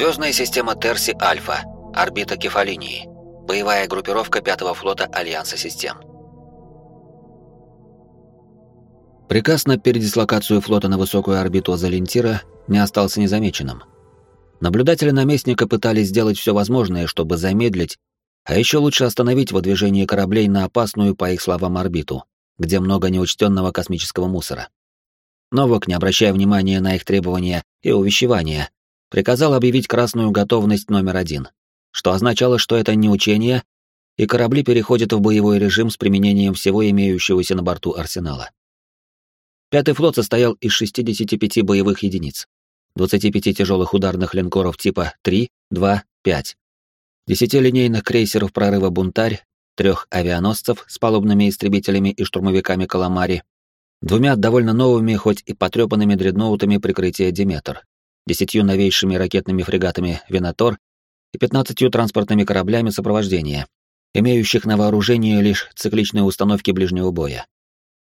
Звездная система Терси Альфа, орбита Кефалинии, боевая группировка пятого флота Альянса систем. Приказ на передислокацию флота на высокую орбиту Залентира не остался незамеченным. Наблюдатели наместника пытались сделать все возможное, чтобы замедлить, а еще лучше остановить выдвижение кораблей на опасную, по их словам, орбиту, где много неучтенного космического мусора. Новак, не обращая внимания на их требования и увещевания, приказал объявить красную готовность номер один, что означало, что это не учение, и корабли переходят в боевой режим с применением всего имеющегося на борту арсенала. Пятый флот состоял из 65 боевых единиц, 25 тяжелых ударных линкоров типа 3, 2, 5, 10 линейных крейсеров прорыва «Бунтарь», трех авианосцев с палубными истребителями и штурмовиками «Каламари», двумя довольно новыми, хоть и потрепанными дредноутами прикрытия «Диметр», десятью новейшими ракетными фрегатами «Венатор» и 15 транспортными кораблями сопровождения, имеющих на вооружении лишь цикличные установки ближнего боя.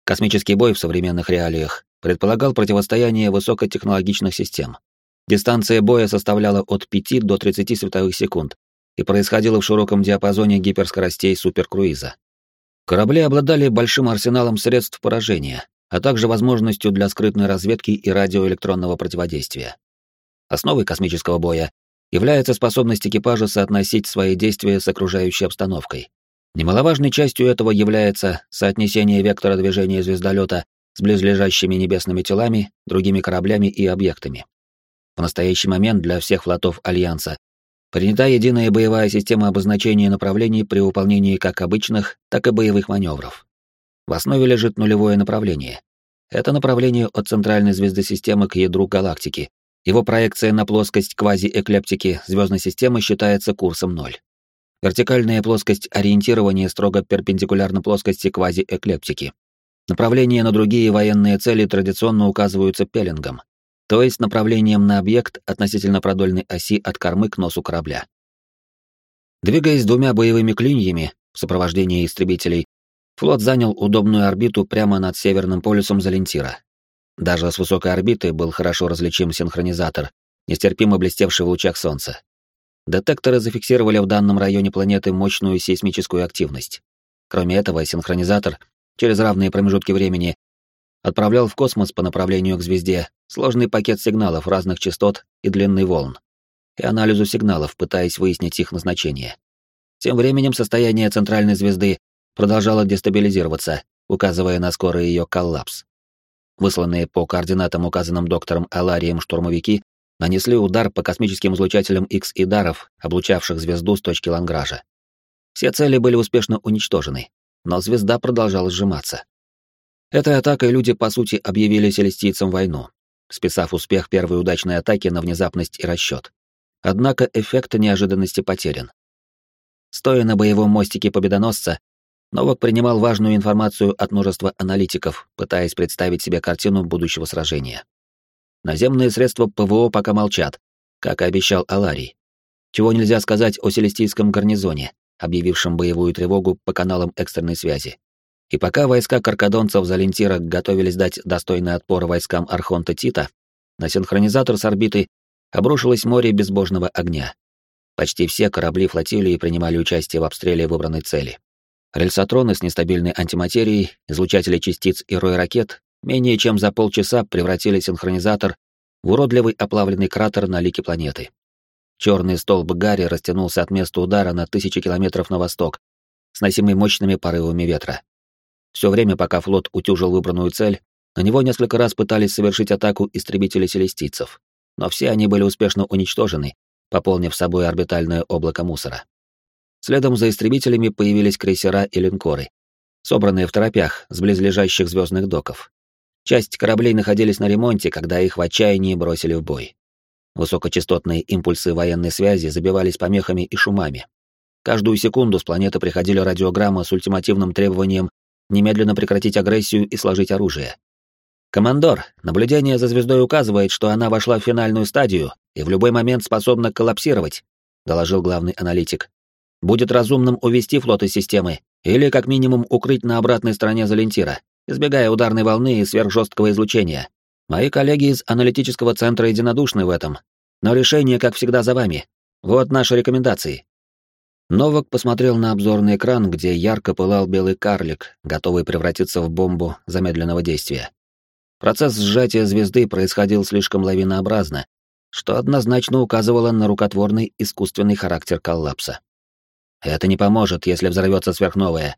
Космический бой в современных реалиях предполагал противостояние высокотехнологичных систем. Дистанция боя составляла от 5 до 30 световых секунд и происходила в широком диапазоне гиперскоростей суперкруиза. Корабли обладали большим арсеналом средств поражения, а также возможностью для скрытной разведки и радиоэлектронного противодействия. Основой космического боя является способность экипажа соотносить свои действия с окружающей обстановкой. Немаловажной частью этого является соотнесение вектора движения звездолета с близлежащими небесными телами, другими кораблями и объектами. В настоящий момент для всех флотов Альянса принята единая боевая система обозначения направлений при выполнении как обычных, так и боевых маневров. В основе лежит нулевое направление. Это направление от центральной звезды системы к ядру галактики. Его проекция на плоскость квазиэклептики звездной системы считается курсом 0. Вертикальная плоскость ориентирования строго перпендикулярна плоскости квазиэклептики. Направления на другие военные цели традиционно указываются пеленгом, то есть направлением на объект относительно продольной оси от кормы к носу корабля. Двигаясь двумя боевыми клиньями в сопровождении истребителей, флот занял удобную орбиту прямо над северным полюсом Залентира. Даже с высокой орбиты был хорошо различим синхронизатор, нестерпимо блестевший в лучах солнца. Детекторы зафиксировали в данном районе планеты мощную сейсмическую активность. Кроме этого, синхронизатор через равные промежутки времени отправлял в космос по направлению к звезде сложный пакет сигналов разных частот и длины волн и анализу сигналов, пытаясь выяснить их назначение. Тем временем состояние центральной звезды продолжало дестабилизироваться, указывая на скорый ее коллапс. Высланные по координатам, указанным доктором Аларием штурмовики, нанесли удар по космическим излучателям X и даров, облучавших звезду с точки Лангража. Все цели были успешно уничтожены, но звезда продолжала сжиматься. Этой атакой люди, по сути, объявили селестийцам войну, списав успех первой удачной атаки на внезапность и расчет. Однако эффект неожиданности потерян. Стоя на боевом мостике победоносца, Новак принимал важную информацию от множества аналитиков, пытаясь представить себе картину будущего сражения. Наземные средства ПВО пока молчат, как и обещал Аларий. Чего нельзя сказать о селестийском гарнизоне, объявившем боевую тревогу по каналам экстренной связи. И пока войска каркадонцев Залентира готовились дать достойный отпор войскам Архонта Тита, на синхронизатор с орбиты обрушилось море безбожного огня. Почти все корабли флотилии принимали участие в обстреле выбранной цели. Рельсотроны с нестабильной антиматерией, излучатели частиц и рой ракет менее чем за полчаса превратили синхронизатор в уродливый оплавленный кратер на лике планеты. Черный столб Гарри растянулся от места удара на тысячи километров на восток, сносимый мощными порывами ветра. Все время, пока флот утюжил выбранную цель, на него несколько раз пытались совершить атаку истребители селестийцев, но все они были успешно уничтожены, пополнив собой орбитальное облако мусора. Следом за истребителями появились крейсера и линкоры, собранные в торопях с близлежащих звездных доков. Часть кораблей находились на ремонте, когда их в отчаянии бросили в бой. Высокочастотные импульсы военной связи забивались помехами и шумами. Каждую секунду с планеты приходили радиограммы с ультимативным требованием немедленно прекратить агрессию и сложить оружие. «Командор, наблюдение за звездой указывает, что она вошла в финальную стадию и в любой момент способна коллапсировать», — доложил главный аналитик. «Будет разумным увести флот из системы или, как минимум, укрыть на обратной стороне Залентира, избегая ударной волны и сверхжесткого излучения. Мои коллеги из аналитического центра единодушны в этом. Но решение, как всегда, за вами. Вот наши рекомендации. Новак посмотрел на обзорный экран, где ярко пылал белый карлик, готовый превратиться в бомбу замедленного действия. Процесс сжатия звезды происходил слишком лавинообразно, что однозначно указывало на рукотворный искусственный характер коллапса. Это не поможет, если взорвется сверхновая.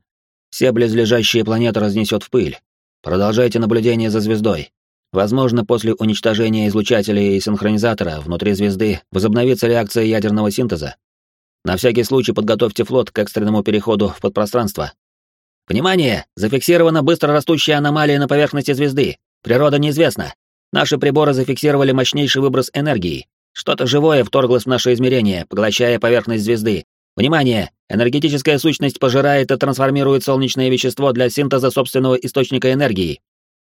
Все близлежащие планеты разнесет в пыль. Продолжайте наблюдение за звездой. Возможно, после уничтожения излучателя и синхронизатора внутри звезды возобновится реакция ядерного синтеза. На всякий случай подготовьте флот к экстренному переходу в подпространство. Внимание! Зафиксирована быстро растущая аномалия на поверхности звезды. Природа неизвестна. Наши приборы зафиксировали мощнейший выброс энергии. Что-то живое вторглось в наше измерение, поглощая поверхность звезды. Внимание! Энергетическая сущность пожирает и трансформирует солнечное вещество для синтеза собственного источника энергии.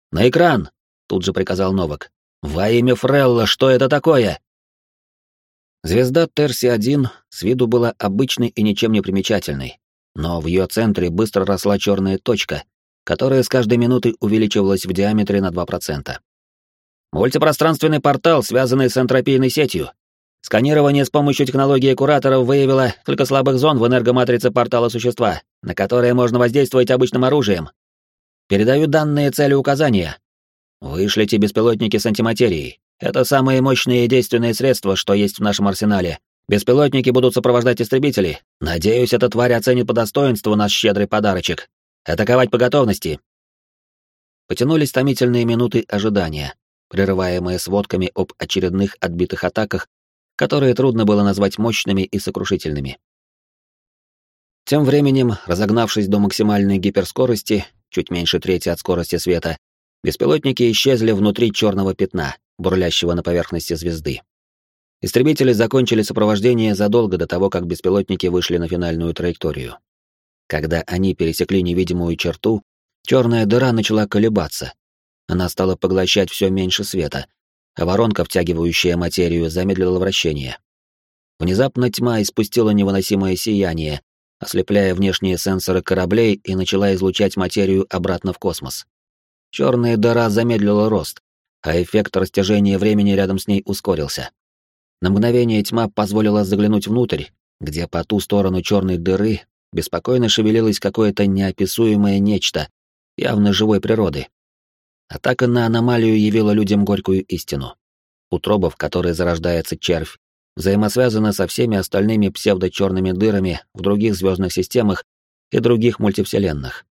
На экран! Тут же приказал Новак. Во имя Фрелла, что это такое? Звезда Терси-1 с виду была обычной и ничем не примечательной, но в ее центре быстро росла черная точка, которая с каждой минутой увеличивалась в диаметре на 2%. Мультипространственный портал, связанный с энтропийной сетью. Сканирование с помощью технологии кураторов выявило только слабых зон в энергоматрице портала существа, на которые можно воздействовать обычным оружием. Передаю данные цели указания. Вышлите беспилотники с антиматерией. Это самые мощные и действенные средства, что есть в нашем арсенале. Беспилотники будут сопровождать истребители. Надеюсь, эта тварь оценит по достоинству наш щедрый подарочек. Атаковать по готовности. Потянулись томительные минуты ожидания прерываемые сводками об очередных отбитых атаках, которые трудно было назвать мощными и сокрушительными. Тем временем, разогнавшись до максимальной гиперскорости, чуть меньше трети от скорости света, беспилотники исчезли внутри черного пятна, бурлящего на поверхности звезды. Истребители закончили сопровождение задолго до того, как беспилотники вышли на финальную траекторию. Когда они пересекли невидимую черту, черная дыра начала колебаться, она стала поглощать все меньше света, а воронка, втягивающая материю, замедлила вращение. Внезапно тьма испустила невыносимое сияние, ослепляя внешние сенсоры кораблей и начала излучать материю обратно в космос. Черная дыра замедлила рост, а эффект растяжения времени рядом с ней ускорился. На мгновение тьма позволила заглянуть внутрь, где по ту сторону черной дыры беспокойно шевелилось какое-то неописуемое нечто, явно живой природы, Атака на аномалию явила людям горькую истину. Утроба, в которой зарождается червь, взаимосвязана со всеми остальными псевдочерными дырами в других звездных системах и других мультивселенных.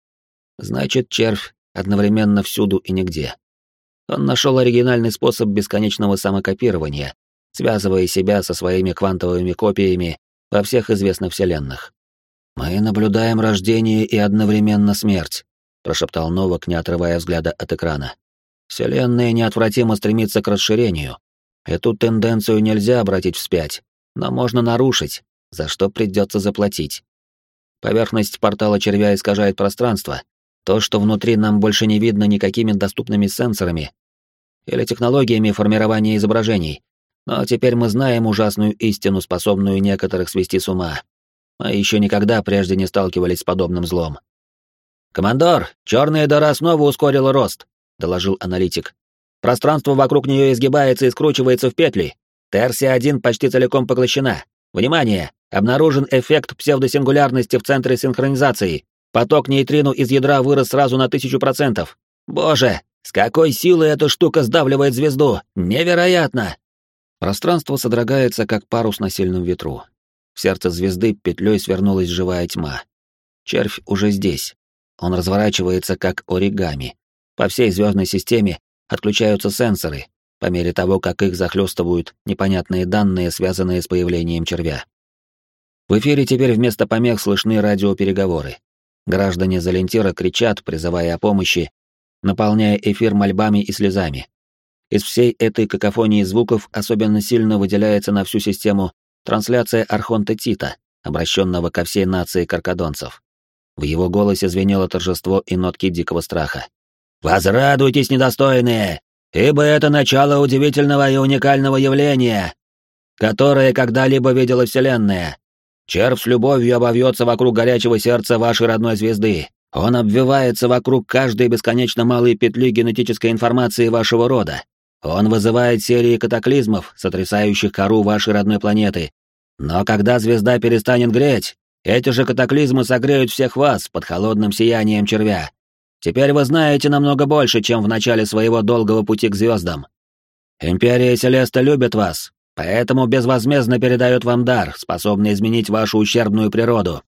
Значит, червь одновременно всюду и нигде. Он нашел оригинальный способ бесконечного самокопирования, связывая себя со своими квантовыми копиями во всех известных вселенных. Мы наблюдаем рождение и одновременно смерть, прошептал Новак, не отрывая взгляда от экрана. Вселенная неотвратимо стремится к расширению. Эту тенденцию нельзя обратить вспять, но можно нарушить, за что придется заплатить. Поверхность портала червя искажает пространство. То, что внутри нам больше не видно никакими доступными сенсорами или технологиями формирования изображений. Но теперь мы знаем ужасную истину, способную некоторых свести с ума. Мы еще никогда прежде не сталкивались с подобным злом. «Командор, черная дыра снова ускорила рост», — доложил аналитик. «Пространство вокруг нее изгибается и скручивается в петли. Терсия-1 почти целиком поглощена. Внимание! Обнаружен эффект псевдосингулярности в центре синхронизации. Поток нейтрину из ядра вырос сразу на тысячу процентов. Боже, с какой силой эта штука сдавливает звезду! Невероятно!» Пространство содрогается, как парус на сильном ветру. В сердце звезды петлей свернулась живая тьма. Червь уже здесь, он разворачивается как оригами. По всей звездной системе отключаются сенсоры, по мере того, как их захлестывают непонятные данные, связанные с появлением червя. В эфире теперь вместо помех слышны радиопереговоры. Граждане Залентира кричат, призывая о помощи, наполняя эфир мольбами и слезами. Из всей этой какофонии звуков особенно сильно выделяется на всю систему трансляция Архонта Тита, обращенного ко всей нации каркадонцев. В его голосе звенело торжество и нотки дикого страха. «Возрадуйтесь, недостойные, ибо это начало удивительного и уникального явления, которое когда-либо видела Вселенная. Червь с любовью обовьется вокруг горячего сердца вашей родной звезды. Он обвивается вокруг каждой бесконечно малой петли генетической информации вашего рода. Он вызывает серии катаклизмов, сотрясающих кору вашей родной планеты. Но когда звезда перестанет греть, эти же катаклизмы согреют всех вас под холодным сиянием червя. Теперь вы знаете намного больше, чем в начале своего долгого пути к звездам. Империя Селеста любит вас, поэтому безвозмездно передает вам дар, способный изменить вашу ущербную природу.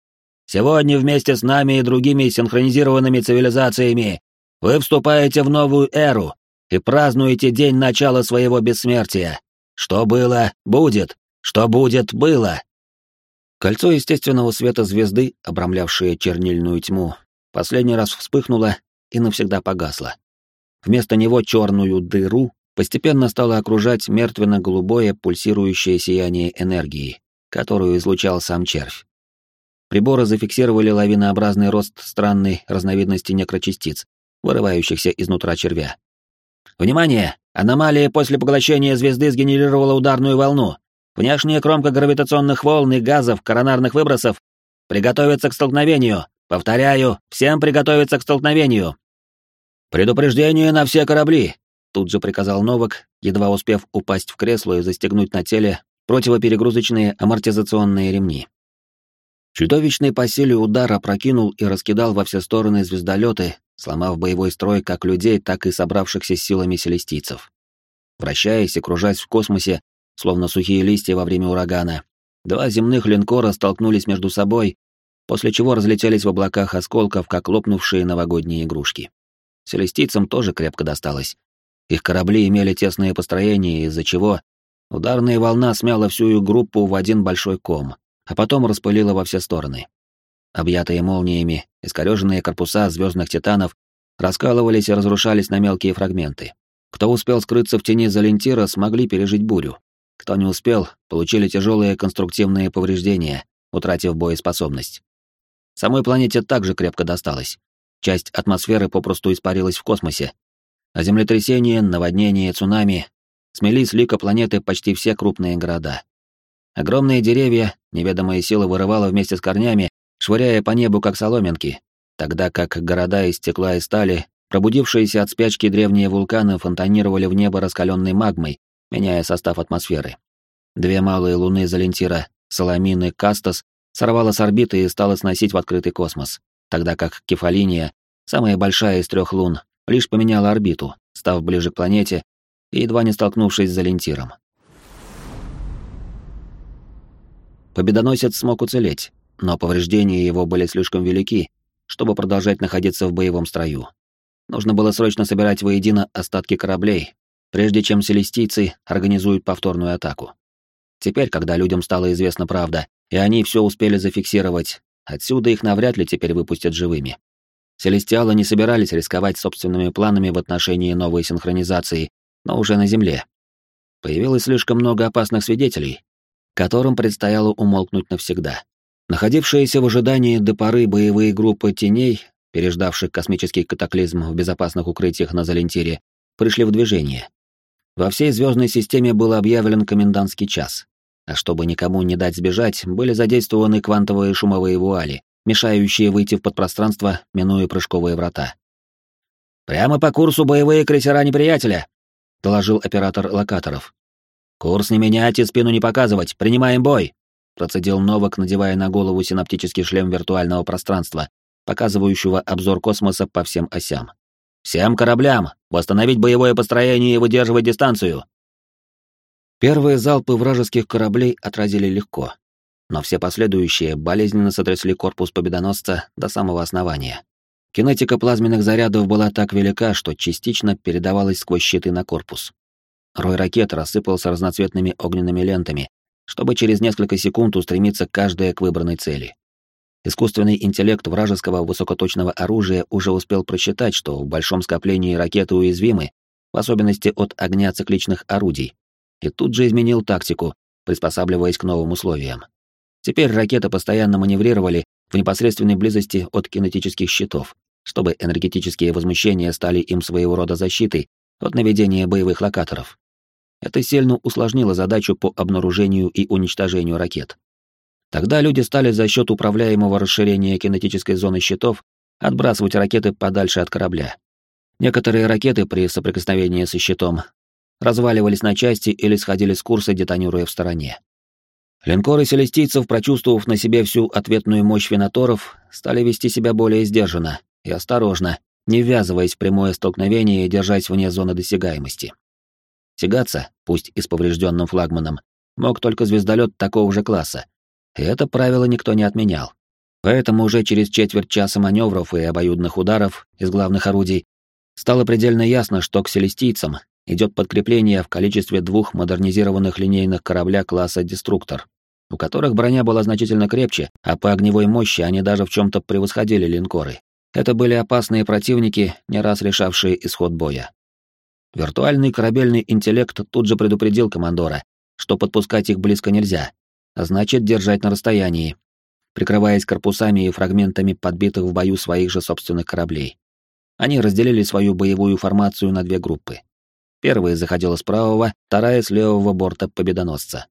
Сегодня вместе с нами и другими синхронизированными цивилизациями вы вступаете в новую эру и празднуете день начала своего бессмертия. Что было, будет. Что будет, было. Кольцо естественного света звезды, обрамлявшее чернильную тьму, последний раз вспыхнуло и навсегда погасло. Вместо него черную дыру постепенно стало окружать мертвенно-голубое пульсирующее сияние энергии, которую излучал сам червь. Приборы зафиксировали лавинообразный рост странной разновидности некрочастиц, вырывающихся изнутра червя. «Внимание! Аномалия после поглощения звезды сгенерировала ударную волну. Внешняя кромка гравитационных волн и газов коронарных выбросов приготовиться к столкновению. Повторяю, всем приготовиться к столкновению. Предупреждение на все корабли, тут же приказал Новак, едва успев упасть в кресло и застегнуть на теле противоперегрузочные амортизационные ремни. Чудовищный по силе удар опрокинул и раскидал во все стороны звездолеты, сломав боевой строй как людей, так и собравшихся силами селестийцев. Вращаясь и кружась в космосе, словно сухие листья во время урагана. Два земных линкора столкнулись между собой, после чего разлетелись в облаках осколков, как лопнувшие новогодние игрушки. Селестийцам тоже крепко досталось. Их корабли имели тесное построение, из-за чего ударная волна смяла всю их группу в один большой ком, а потом распылила во все стороны. Объятые молниями, искореженные корпуса звездных титанов раскалывались и разрушались на мелкие фрагменты. Кто успел скрыться в тени Залентира, смогли пережить бурю. Кто не успел, получили тяжелые конструктивные повреждения, утратив боеспособность. Самой планете также крепко досталось. Часть атмосферы попросту испарилась в космосе. А землетрясения, наводнения, цунами смели с лика планеты почти все крупные города. Огромные деревья неведомая сила вырывала вместе с корнями, швыряя по небу как соломинки, тогда как города из стекла и стали, пробудившиеся от спячки древние вулканы, фонтанировали в небо раскаленной магмой, меняя состав атмосферы. Две малые луны Залентира, Саламин и Кастас, сорвала с орбиты и стала сносить в открытый космос, тогда как Кефалиния, самая большая из трех лун, лишь поменяла орбиту, став ближе к планете и едва не столкнувшись с Залентиром. Победоносец смог уцелеть, но повреждения его были слишком велики, чтобы продолжать находиться в боевом строю. Нужно было срочно собирать воедино остатки кораблей, прежде чем селестийцы организуют повторную атаку. Теперь, когда людям стала известна правда, и они все успели зафиксировать, отсюда их навряд ли теперь выпустят живыми. Селестиалы не собирались рисковать собственными планами в отношении новой синхронизации, но уже на Земле. Появилось слишком много опасных свидетелей, которым предстояло умолкнуть навсегда. Находившиеся в ожидании до поры боевые группы теней, переждавших космический катаклизм в безопасных укрытиях на Залентире, пришли в движение. Во всей звездной системе был объявлен комендантский час, а чтобы никому не дать сбежать, были задействованы квантовые шумовые вуали, мешающие выйти в подпространство, минуя прыжковые врата. «Прямо по курсу боевые крейсера неприятеля», — доложил оператор локаторов. «Курс не менять и спину не показывать, принимаем бой», — процедил Новак, надевая на голову синаптический шлем виртуального пространства, показывающего обзор космоса по всем осям. «Всем кораблям! Восстановить боевое построение и выдерживать дистанцию!» Первые залпы вражеских кораблей отразили легко, но все последующие болезненно сотрясли корпус победоносца до самого основания. Кинетика плазменных зарядов была так велика, что частично передавалась сквозь щиты на корпус. Рой ракет рассыпался разноцветными огненными лентами, чтобы через несколько секунд устремиться каждая к выбранной цели. Искусственный интеллект вражеского высокоточного оружия уже успел просчитать, что в большом скоплении ракеты уязвимы, в особенности от огня цикличных орудий, и тут же изменил тактику, приспосабливаясь к новым условиям. Теперь ракеты постоянно маневрировали в непосредственной близости от кинетических щитов, чтобы энергетические возмущения стали им своего рода защитой от наведения боевых локаторов. Это сильно усложнило задачу по обнаружению и уничтожению ракет. Тогда люди стали за счет управляемого расширения кинетической зоны щитов отбрасывать ракеты подальше от корабля. Некоторые ракеты при соприкосновении со щитом разваливались на части или сходили с курса, детонируя в стороне. Линкоры селестийцев, прочувствовав на себе всю ответную мощь виноторов, стали вести себя более сдержанно и осторожно, не ввязываясь в прямое столкновение и держась вне зоны досягаемости. Тягаться, пусть и с поврежденным флагманом, мог только звездолет такого же класса, и это правило никто не отменял. Поэтому уже через четверть часа маневров и обоюдных ударов из главных орудий стало предельно ясно, что к селестийцам идет подкрепление в количестве двух модернизированных линейных корабля класса «Деструктор», у которых броня была значительно крепче, а по огневой мощи они даже в чем-то превосходили линкоры. Это были опасные противники, не раз решавшие исход боя. Виртуальный корабельный интеллект тут же предупредил командора, что подпускать их близко нельзя, а значит держать на расстоянии, прикрываясь корпусами и фрагментами подбитых в бою своих же собственных кораблей. Они разделили свою боевую формацию на две группы. Первая заходила с правого, вторая с левого борта победоносца.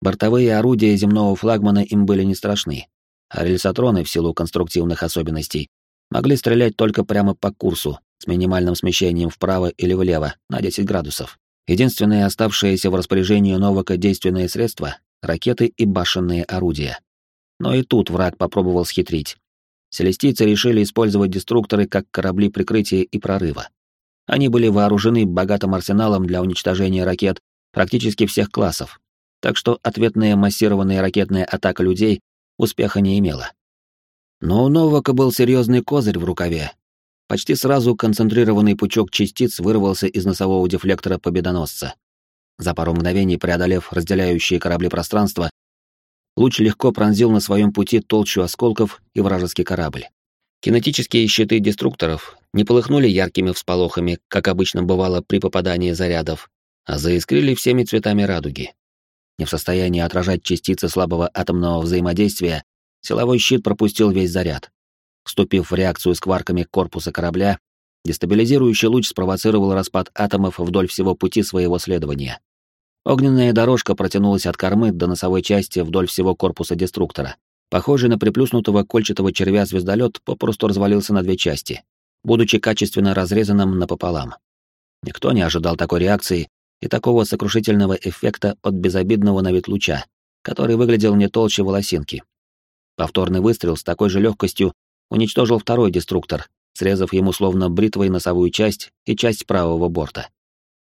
Бортовые орудия земного флагмана им были не страшны, а рельсотроны, в силу конструктивных особенностей, могли стрелять только прямо по курсу, с минимальным смещением вправо или влево на 10 градусов. Единственное оставшееся в распоряжении Новака действенное средство — ракеты и башенные орудия. Но и тут враг попробовал схитрить. Селестийцы решили использовать деструкторы как корабли прикрытия и прорыва. Они были вооружены богатым арсеналом для уничтожения ракет практически всех классов, так что ответная массированная ракетная атака людей успеха не имела. Но у Новака был серьезный козырь в рукаве. Почти сразу концентрированный пучок частиц вырвался из носового дефлектора победоносца. За пару мгновений преодолев разделяющие корабли пространства, луч легко пронзил на своем пути толщу осколков и вражеский корабль. Кинетические щиты деструкторов не полыхнули яркими всполохами, как обычно бывало при попадании зарядов, а заискрили всеми цветами радуги. Не в состоянии отражать частицы слабого атомного взаимодействия, силовой щит пропустил весь заряд. Вступив в реакцию с кварками корпуса корабля, дестабилизирующий луч спровоцировал распад атомов вдоль всего пути своего следования. Огненная дорожка протянулась от кормы до носовой части вдоль всего корпуса деструктора. Похожий на приплюснутого кольчатого червя звездолет попросту развалился на две части, будучи качественно разрезанным напополам. Никто не ожидал такой реакции и такого сокрушительного эффекта от безобидного на вид луча, который выглядел не толще волосинки. Повторный выстрел с такой же легкостью уничтожил второй деструктор, срезав ему словно бритвой носовую часть и часть правого борта.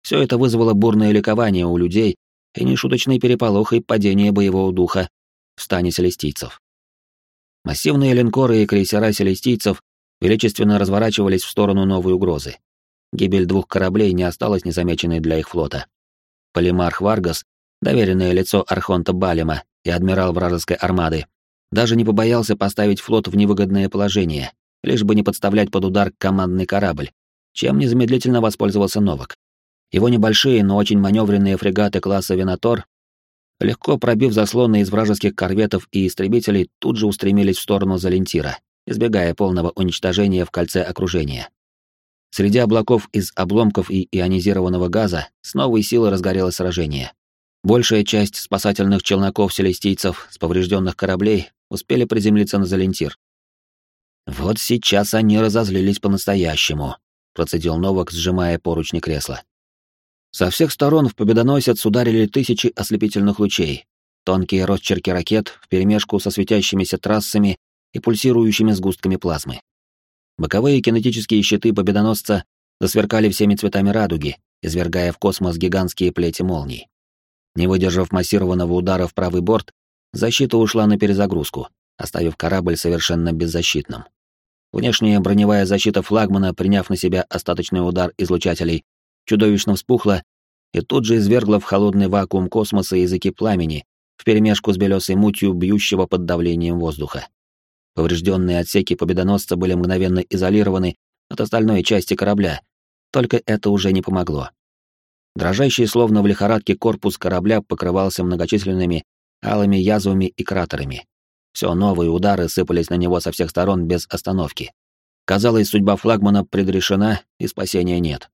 Все это вызвало бурное ликование у людей и нешуточный переполох и падение боевого духа в стане селестийцев. Массивные линкоры и крейсера селестийцев величественно разворачивались в сторону новой угрозы. Гибель двух кораблей не осталась незамеченной для их флота. Полимарх Варгас, доверенное лицо Архонта Балема и адмирал вражеской армады, даже не побоялся поставить флот в невыгодное положение, лишь бы не подставлять под удар командный корабль, чем незамедлительно воспользовался Новак. Его небольшие, но очень маневренные фрегаты класса Винатор легко пробив заслоны из вражеских корветов и истребителей, тут же устремились в сторону Залентира, избегая полного уничтожения в кольце окружения. Среди облаков из обломков и ионизированного газа с новой силой разгорелось сражение. Большая часть спасательных челноков-селестийцев с поврежденных кораблей успели приземлиться на Залентир. «Вот сейчас они разозлились по-настоящему», — процедил Новак, сжимая поручни кресла. Со всех сторон в победоносец ударили тысячи ослепительных лучей, тонкие росчерки ракет вперемешку со светящимися трассами и пульсирующими сгустками плазмы. Боковые кинетические щиты победоносца засверкали всеми цветами радуги, извергая в космос гигантские плети молний. Не выдержав массированного удара в правый борт, защита ушла на перезагрузку, оставив корабль совершенно беззащитным. Внешняя броневая защита флагмана, приняв на себя остаточный удар излучателей, чудовищно вспухла и тут же извергла в холодный вакуум космоса языки пламени, вперемешку с белесой мутью, бьющего под давлением воздуха. Поврежденные отсеки победоносца были мгновенно изолированы от остальной части корабля, только это уже не помогло. Дрожащий словно в лихорадке корпус корабля покрывался многочисленными алыми язвами и кратерами. Все новые удары сыпались на него со всех сторон без остановки. Казалось, судьба флагмана предрешена и спасения нет.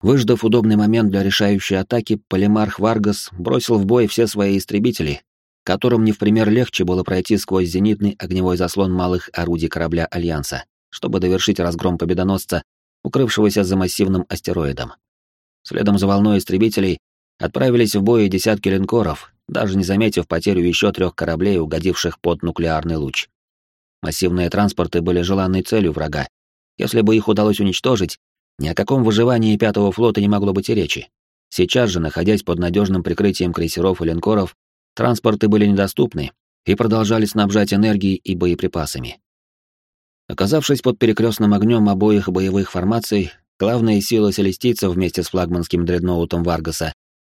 Выждав удобный момент для решающей атаки, Полимарх Варгас бросил в бой все свои истребители, которым не в пример легче было пройти сквозь зенитный огневой заслон малых орудий корабля Альянса, чтобы довершить разгром победоносца, укрывшегося за массивным астероидом. Следом за волной истребителей отправились в бой десятки линкоров, даже не заметив потерю еще трех кораблей, угодивших под нуклеарный луч. Массивные транспорты были желанной целью врага. Если бы их удалось уничтожить, ни о каком выживании пятого флота не могло быть и речи. Сейчас же, находясь под надежным прикрытием крейсеров и линкоров, транспорты были недоступны и продолжали снабжать энергией и боеприпасами. Оказавшись под перекрестным огнем обоих боевых формаций, главные силы селестийцев вместе с флагманским дредноутом Варгаса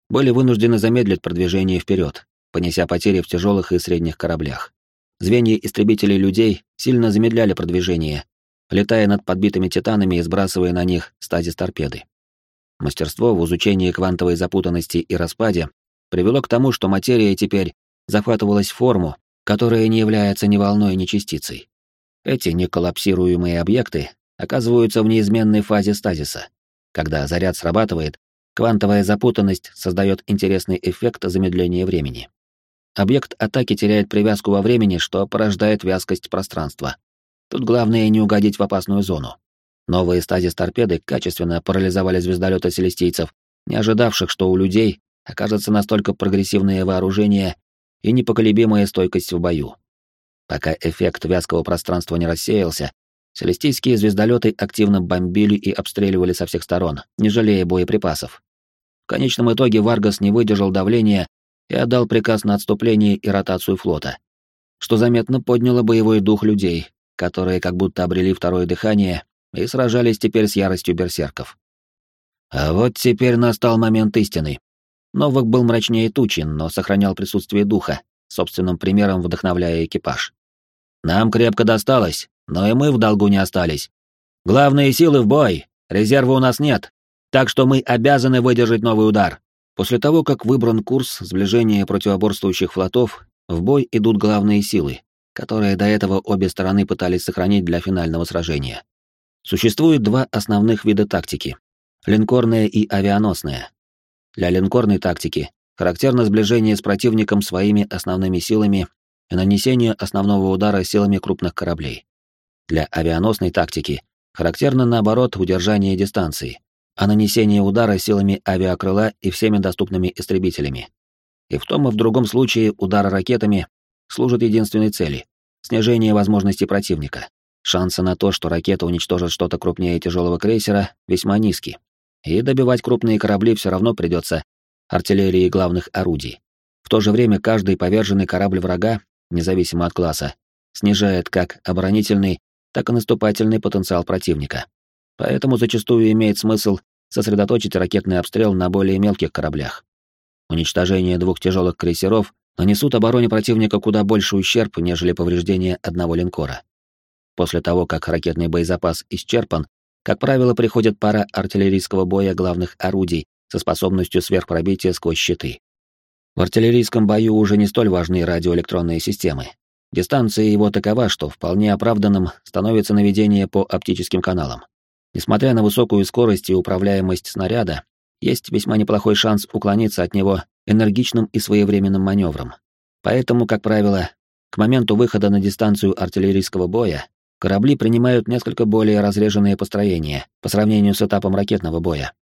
были вынуждены замедлить продвижение вперед, понеся потери в тяжелых и средних кораблях. Звенья истребителей людей сильно замедляли продвижение, летая над подбитыми титанами и сбрасывая на них стазис торпеды. Мастерство в изучении квантовой запутанности и распаде привело к тому, что материя теперь захватывалась в форму, которая не является ни волной, ни частицей. Эти неколлапсируемые объекты оказываются в неизменной фазе стазиса. Когда заряд срабатывает, квантовая запутанность создает интересный эффект замедления времени. Объект атаки теряет привязку во времени, что порождает вязкость пространства. Тут главное не угодить в опасную зону. Новые стазис-торпеды качественно парализовали звездолеты селестийцев, не ожидавших, что у людей окажется настолько прогрессивное вооружение и непоколебимая стойкость в бою. Пока эффект вязкого пространства не рассеялся, Селестийские звездолеты активно бомбили и обстреливали со всех сторон, не жалея боеприпасов. В конечном итоге Варгас не выдержал давления и отдал приказ на отступление и ротацию флота, что заметно подняло боевой дух людей, которые как будто обрели второе дыхание и сражались теперь с яростью берсерков. А вот теперь настал момент истины. Новак был мрачнее тучи, но сохранял присутствие духа, собственным примером вдохновляя экипаж. «Нам крепко досталось, но и мы в долгу не остались. Главные силы в бой, резерва у нас нет, так что мы обязаны выдержать новый удар. После того, как выбран курс сближения противоборствующих флотов, в бой идут главные силы, которые до этого обе стороны пытались сохранить для финального сражения. Существует два основных вида тактики — линкорная и авианосная. Для линкорной тактики характерно сближение с противником своими основными силами и нанесение основного удара силами крупных кораблей. Для авианосной тактики характерно, наоборот, удержание дистанции, а нанесение удара силами авиакрыла и всеми доступными истребителями. И в том и в другом случае удары ракетами служат единственной цели — снижение возможностей противника. Шансы на то, что ракета уничтожит что-то крупнее тяжелого крейсера, весьма низки. И добивать крупные корабли все равно придется артиллерии главных орудий. В то же время каждый поверженный корабль врага, независимо от класса, снижает как оборонительный, так и наступательный потенциал противника. Поэтому зачастую имеет смысл сосредоточить ракетный обстрел на более мелких кораблях. Уничтожение двух тяжелых крейсеров нанесут обороне противника куда больше ущерб, нежели повреждение одного линкора. После того, как ракетный боезапас исчерпан, как правило, приходит пара артиллерийского боя главных орудий со способностью сверхпробития сквозь щиты. В артиллерийском бою уже не столь важны радиоэлектронные системы. Дистанция его такова, что вполне оправданным становится наведение по оптическим каналам. Несмотря на высокую скорость и управляемость снаряда, есть весьма неплохой шанс уклониться от него энергичным и своевременным маневром. Поэтому, как правило, к моменту выхода на дистанцию артиллерийского боя корабли принимают несколько более разреженные построения по сравнению с этапом ракетного боя.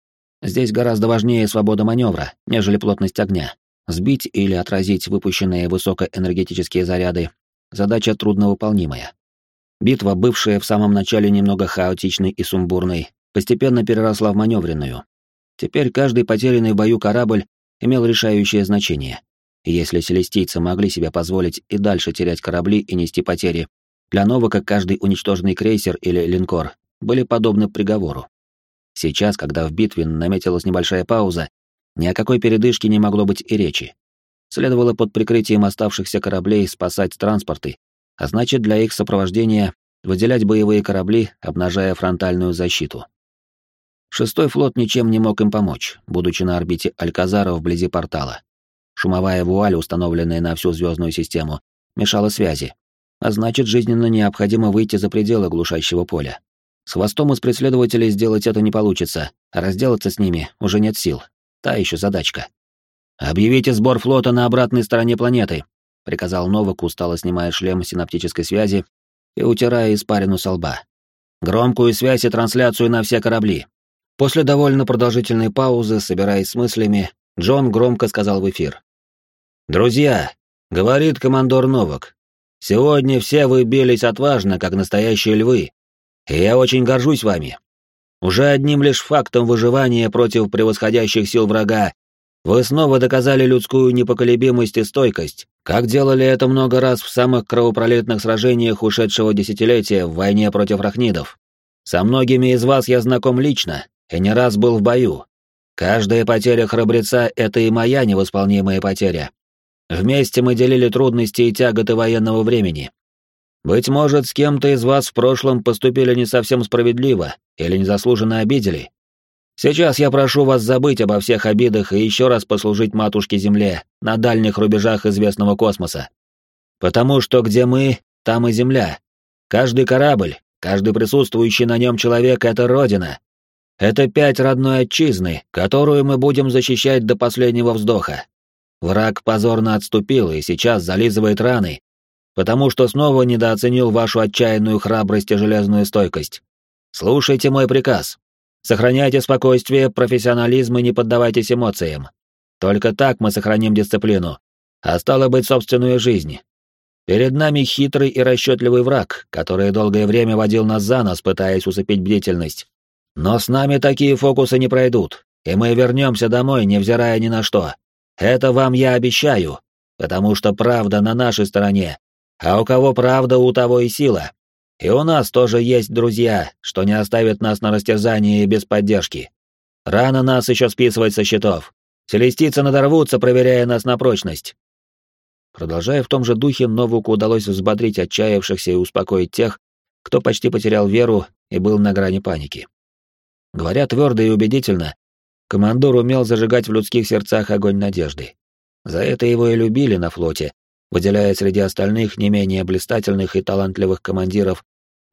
Здесь гораздо важнее свобода маневра, нежели плотность огня. Сбить или отразить выпущенные высокоэнергетические заряды задача трудновыполнимая. Битва, бывшая в самом начале немного хаотичной и сумбурной, постепенно переросла в маневренную. Теперь каждый потерянный в бою корабль имел решающее значение. Если селестийцы могли себе позволить и дальше терять корабли и нести потери, для Новака каждый уничтоженный крейсер или линкор были подобны приговору. Сейчас, когда в битве наметилась небольшая пауза, ни о какой передышке не могло быть и речи. Следовало под прикрытием оставшихся кораблей спасать транспорты, а значит, для их сопровождения выделять боевые корабли, обнажая фронтальную защиту. Шестой флот ничем не мог им помочь, будучи на орбите Альказара вблизи портала. Шумовая вуаль, установленная на всю звездную систему, мешала связи, а значит, жизненно необходимо выйти за пределы глушащего поля. С хвостом из преследователей сделать это не получится, а разделаться с ними уже нет сил. Та еще задачка. «Объявите сбор флота на обратной стороне планеты», — приказал Новак, устало снимая шлем синаптической связи и утирая испарину со лба. «Громкую связь и трансляцию на все корабли. После довольно продолжительной паузы, собираясь с мыслями, Джон громко сказал в эфир. «Друзья, — говорит командор Новак, — сегодня все вы бились отважно, как настоящие львы, и я очень горжусь вами. Уже одним лишь фактом выживания против превосходящих сил врага вы снова доказали людскую непоколебимость и стойкость, как делали это много раз в самых кровопролитных сражениях ушедшего десятилетия в войне против рахнидов. Со многими из вас я знаком лично, и не раз был в бою. Каждая потеря храбреца — это и моя невосполнимая потеря. Вместе мы делили трудности и тяготы военного времени. Быть может, с кем-то из вас в прошлом поступили не совсем справедливо или незаслуженно обидели. Сейчас я прошу вас забыть обо всех обидах и еще раз послужить матушке Земле на дальних рубежах известного космоса. Потому что где мы, там и Земля. Каждый корабль, каждый присутствующий на нем человек — это Родина, это пять родной отчизны, которую мы будем защищать до последнего вздоха. Враг позорно отступил и сейчас зализывает раны, потому что снова недооценил вашу отчаянную храбрость и железную стойкость. Слушайте мой приказ. Сохраняйте спокойствие, профессионализм и не поддавайтесь эмоциям. Только так мы сохраним дисциплину, а стало быть, собственную жизнь. Перед нами хитрый и расчетливый враг, который долгое время водил нас за нос, пытаясь усыпить бдительность. Но с нами такие фокусы не пройдут, и мы вернемся домой, невзирая ни на что. Это вам я обещаю, потому что правда на нашей стороне, а у кого правда, у того и сила. И у нас тоже есть друзья, что не оставят нас на растерзании без поддержки. Рано нас еще списывать со счетов. Селестицы надорвутся, проверяя нас на прочность. Продолжая в том же духе, Новуку удалось взбодрить отчаявшихся и успокоить тех, кто почти потерял веру и был на грани паники. Говоря твердо и убедительно, командор умел зажигать в людских сердцах огонь надежды. За это его и любили на флоте, выделяя среди остальных не менее блистательных и талантливых командиров,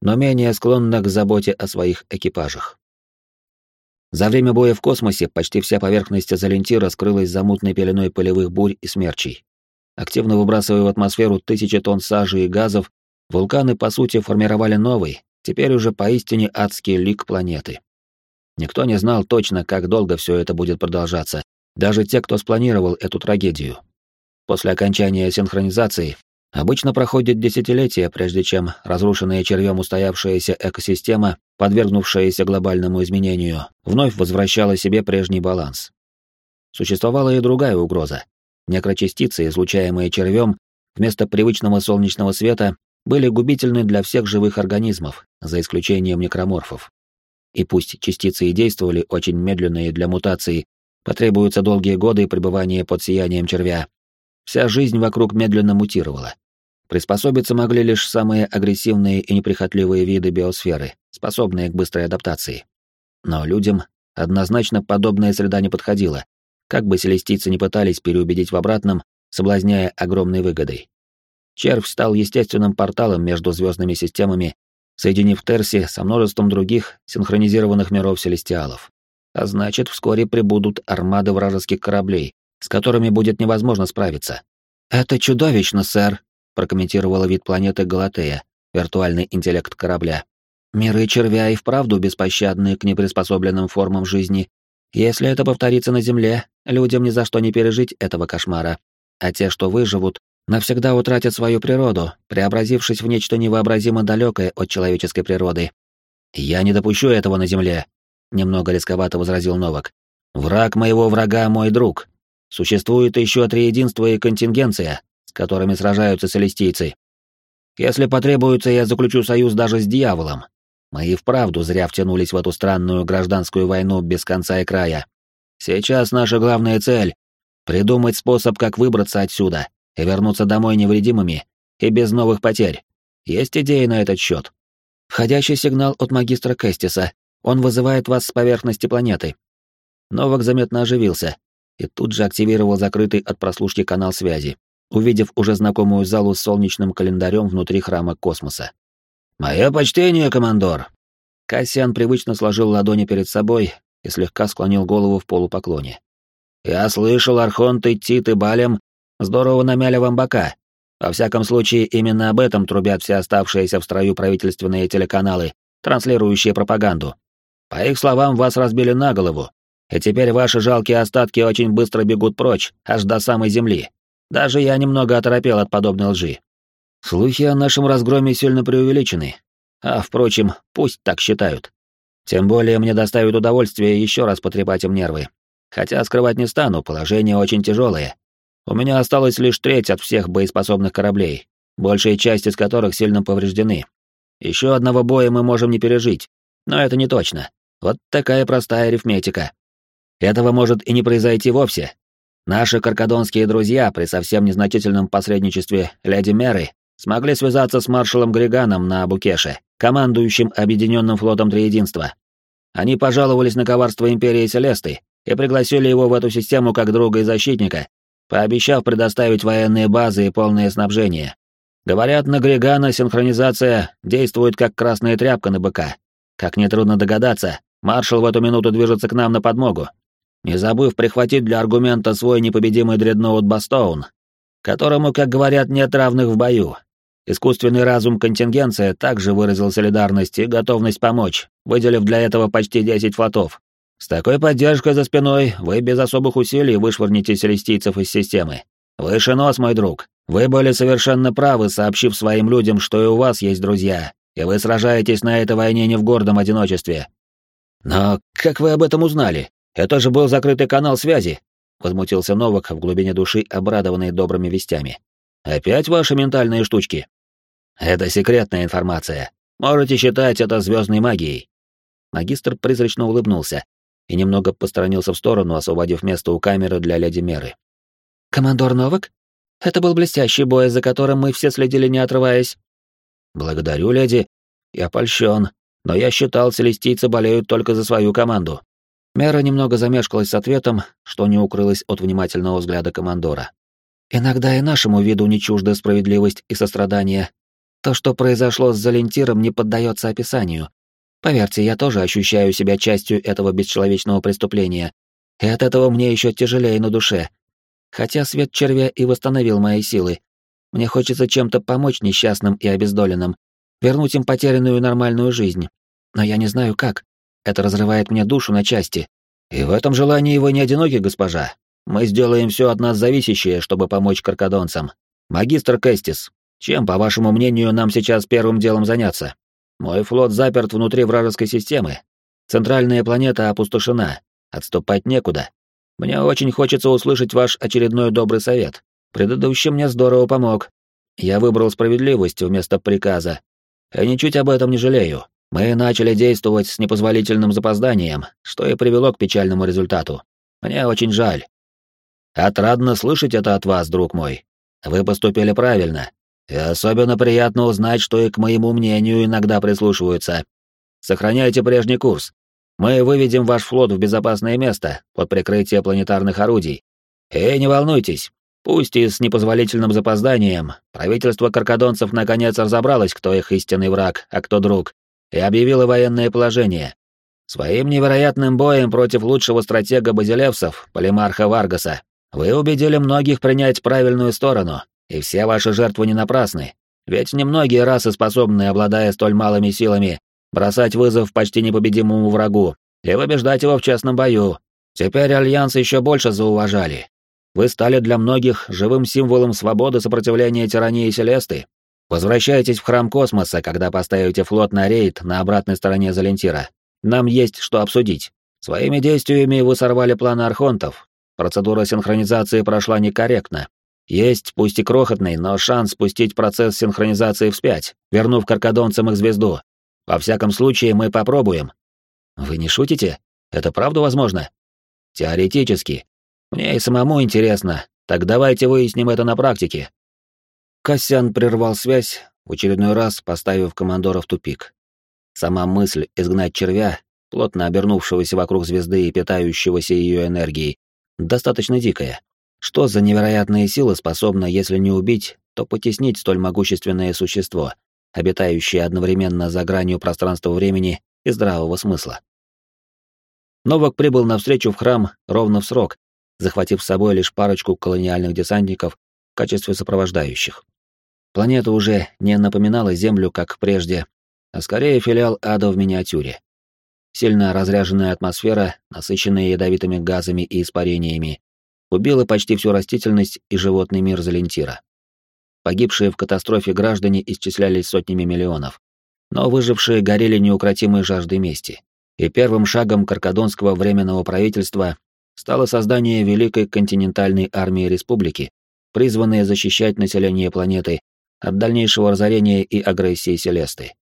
но менее склонных к заботе о своих экипажах. За время боя в космосе почти вся поверхность Залентира скрылась за мутной пеленой полевых бурь и смерчей. Активно выбрасывая в атмосферу тысячи тонн сажи и газов, вулканы, по сути, формировали новый, теперь уже поистине адский лик планеты. Никто не знал точно, как долго все это будет продолжаться, даже те, кто спланировал эту трагедию. После окончания синхронизации обычно проходит десятилетия, прежде чем разрушенная червем устоявшаяся экосистема, подвергнувшаяся глобальному изменению, вновь возвращала себе прежний баланс. Существовала и другая угроза. Некрочастицы, излучаемые червем, вместо привычного солнечного света, были губительны для всех живых организмов, за исключением некроморфов. И пусть частицы и действовали очень медленно и для мутации, потребуются долгие годы пребывания под сиянием червя. Вся жизнь вокруг медленно мутировала. Приспособиться могли лишь самые агрессивные и неприхотливые виды биосферы, способные к быстрой адаптации. Но людям однозначно подобная среда не подходила, как бы селестийцы не пытались переубедить в обратном, соблазняя огромной выгодой. Червь стал естественным порталом между звездными системами соединив Терси со множеством других синхронизированных миров Селестиалов. А значит, вскоре прибудут армады вражеских кораблей, с которыми будет невозможно справиться. «Это чудовищно, сэр», — прокомментировала вид планеты Галатея, виртуальный интеллект корабля. «Миры червя и вправду беспощадны к неприспособленным формам жизни. Если это повторится на Земле, людям ни за что не пережить этого кошмара. А те, что выживут, навсегда утратят свою природу, преобразившись в нечто невообразимо далекое от человеческой природы. «Я не допущу этого на Земле», — немного рисковато возразил Новак. «Враг моего врага — мой друг. Существует еще три единства и контингенция, с которыми сражаются целестийцы. Если потребуется, я заключу союз даже с дьяволом. Мы и вправду зря втянулись в эту странную гражданскую войну без конца и края. Сейчас наша главная цель — придумать способ, как выбраться отсюда и вернуться домой невредимыми и без новых потерь. Есть идеи на этот счет. Входящий сигнал от магистра Кэстиса. Он вызывает вас с поверхности планеты. Новак заметно оживился и тут же активировал закрытый от прослушки канал связи, увидев уже знакомую залу с солнечным календарем внутри храма космоса. «Мое почтение, командор!» Кассиан привычно сложил ладони перед собой и слегка склонил голову в полупоклоне. «Я слышал, архонты Тит и Балем Здорово намяли вам бока. Во всяком случае, именно об этом трубят все оставшиеся в строю правительственные телеканалы, транслирующие пропаганду. По их словам, вас разбили на голову, и теперь ваши жалкие остатки очень быстро бегут прочь, аж до самой земли. Даже я немного оторопел от подобной лжи. Слухи о нашем разгроме сильно преувеличены. А, впрочем, пусть так считают. Тем более мне доставит удовольствие еще раз потрепать им нервы. Хотя скрывать не стану, положение очень тяжелое. У меня осталось лишь треть от всех боеспособных кораблей, большая часть из которых сильно повреждены. Еще одного боя мы можем не пережить, но это не точно. Вот такая простая арифметика. Этого может и не произойти вовсе. Наши каркадонские друзья при совсем незначительном посредничестве леди Меры смогли связаться с маршалом Григаном на Букеше, командующим Объединенным флотом Триединства. Они пожаловались на коварство Империи Селесты и пригласили его в эту систему как друга и защитника, пообещав предоставить военные базы и полное снабжение. Говорят, на Григана синхронизация действует как красная тряпка на быка. Как нетрудно догадаться, маршал в эту минуту движется к нам на подмогу, не забыв прихватить для аргумента свой непобедимый дредноут Бастоун, которому, как говорят, нет равных в бою. Искусственный разум контингенция также выразил солидарность и готовность помочь, выделив для этого почти 10 флотов. С такой поддержкой за спиной вы без особых усилий вышвырнете селестийцев из системы. Выше нос, мой друг. Вы были совершенно правы, сообщив своим людям, что и у вас есть друзья, и вы сражаетесь на этой войне не в гордом одиночестве. Но как вы об этом узнали? Это же был закрытый канал связи, возмутился Новак в глубине души, обрадованный добрыми вестями. Опять ваши ментальные штучки? Это секретная информация. Можете считать это звездной магией. Магистр призрачно улыбнулся и немного посторонился в сторону, освободив место у камеры для леди Меры. «Командор Новак? Это был блестящий бой, за которым мы все следили, не отрываясь». «Благодарю, леди. Я польщен, но я считал, целестийцы болеют только за свою команду». Мера немного замешкалась с ответом, что не укрылось от внимательного взгляда командора. «Иногда и нашему виду не чужда справедливость и сострадание. То, что произошло с Залентиром, не поддается описанию. Поверьте, я тоже ощущаю себя частью этого бесчеловечного преступления, и от этого мне еще тяжелее на душе. Хотя свет червя и восстановил мои силы. Мне хочется чем-то помочь несчастным и обездоленным, вернуть им потерянную нормальную жизнь. Но я не знаю как. Это разрывает мне душу на части. И в этом желании вы не одиноки, госпожа. Мы сделаем все от нас зависящее, чтобы помочь каркадонцам. Магистр Кэстис, чем, по вашему мнению, нам сейчас первым делом заняться? Мой флот заперт внутри вражеской системы. Центральная планета опустошена. Отступать некуда. Мне очень хочется услышать ваш очередной добрый совет. Предыдущий мне здорово помог. Я выбрал справедливость вместо приказа. Я ничуть об этом не жалею. Мы начали действовать с непозволительным запозданием, что и привело к печальному результату. Мне очень жаль. Отрадно слышать это от вас, друг мой. Вы поступили правильно. И особенно приятно узнать, что и к моему мнению иногда прислушиваются. Сохраняйте прежний курс. Мы выведем ваш флот в безопасное место под прикрытие планетарных орудий. И не волнуйтесь, пусть и с непозволительным запозданием, правительство каркадонцев наконец разобралось, кто их истинный враг, а кто друг, и объявила военное положение. Своим невероятным боем против лучшего стратега базилевсов, Полимарха Варгаса, вы убедили многих принять правильную сторону, и все ваши жертвы не напрасны, ведь немногие расы способны, обладая столь малыми силами, бросать вызов почти непобедимому врагу и побеждать его в честном бою. Теперь Альянс еще больше зауважали. Вы стали для многих живым символом свободы сопротивления тирании Селесты, Возвращайтесь в храм космоса, когда поставите флот на рейд на обратной стороне Залентира. Нам есть что обсудить. Своими действиями вы сорвали планы архонтов. Процедура синхронизации прошла некорректно. Есть, пусть и крохотный, но шанс спустить процесс синхронизации вспять, вернув каркадонцам их звезду. Во всяком случае, мы попробуем. Вы не шутите? Это правда возможно? Теоретически. Мне и самому интересно. Так давайте выясним это на практике. Кассиан прервал связь, в очередной раз поставив командора в тупик. Сама мысль изгнать червя, плотно обернувшегося вокруг звезды и питающегося ее энергией, достаточно дикая. Что за невероятные силы способны, если не убить, то потеснить столь могущественное существо, обитающее одновременно за гранью пространства-времени и здравого смысла? Новак прибыл навстречу в храм ровно в срок, захватив с собой лишь парочку колониальных десантников в качестве сопровождающих. Планета уже не напоминала Землю, как прежде, а скорее филиал ада в миниатюре. сильно разряженная атмосфера, насыщенная ядовитыми газами и испарениями, убила почти всю растительность и животный мир Залентира. Погибшие в катастрофе граждане исчислялись сотнями миллионов, но выжившие горели неукротимой жаждой мести. И первым шагом Каркадонского временного правительства стало создание Великой континентальной армии республики, призванной защищать население планеты от дальнейшего разорения и агрессии Селесты.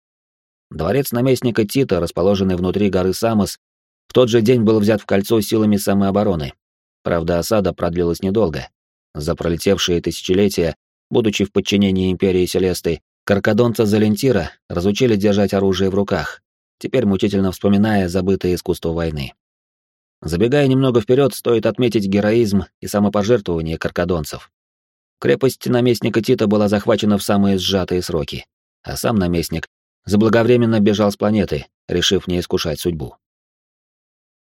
Дворец наместника Тита, расположенный внутри горы Самос, в тот же день был взят в кольцо силами самообороны. Правда, осада продлилась недолго. За пролетевшие тысячелетия, будучи в подчинении империи Селесты, каркадонца Залентира разучили держать оружие в руках, теперь мучительно вспоминая забытое искусство войны. Забегая немного вперед, стоит отметить героизм и самопожертвование каркадонцев. Крепость наместника Тита была захвачена в самые сжатые сроки, а сам наместник заблаговременно бежал с планеты, решив не искушать судьбу.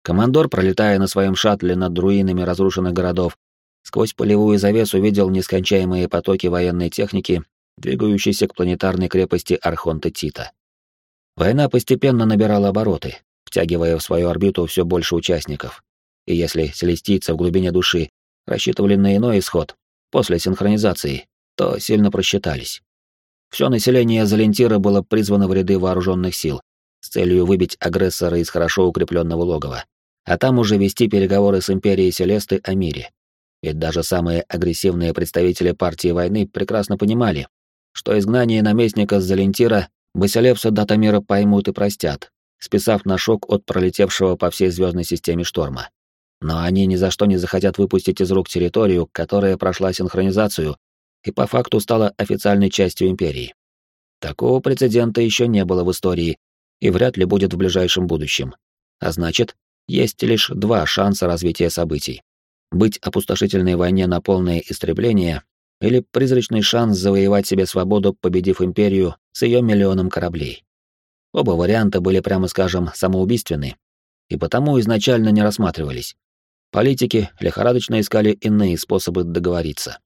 Командор, пролетая на своем шаттле над руинами разрушенных городов, сквозь полевую завесу видел нескончаемые потоки военной техники, двигающиеся к планетарной крепости Архонта Тита. Война постепенно набирала обороты, втягивая в свою орбиту все больше участников. И если селестийцы в глубине души рассчитывали на иной исход, после синхронизации, то сильно просчитались. Все население Залентира было призвано в ряды вооруженных сил с целью выбить агрессора из хорошо укрепленного логова, а там уже вести переговоры с Империей Селесты о мире. Ведь даже самые агрессивные представители партии войны прекрасно понимали, что изгнание наместника с Залентира Басилевса Датамира поймут и простят, списав на шок от пролетевшего по всей звездной системе шторма. Но они ни за что не захотят выпустить из рук территорию, которая прошла синхронизацию и по факту стала официальной частью империи. Такого прецедента еще не было в истории и вряд ли будет в ближайшем будущем. А значит, есть лишь два шанса развития событий. Быть опустошительной войне на полное истребление или призрачный шанс завоевать себе свободу, победив империю с ее миллионом кораблей. Оба варианта были, прямо скажем, самоубийственны, и потому изначально не рассматривались. Политики лихорадочно искали иные способы договориться.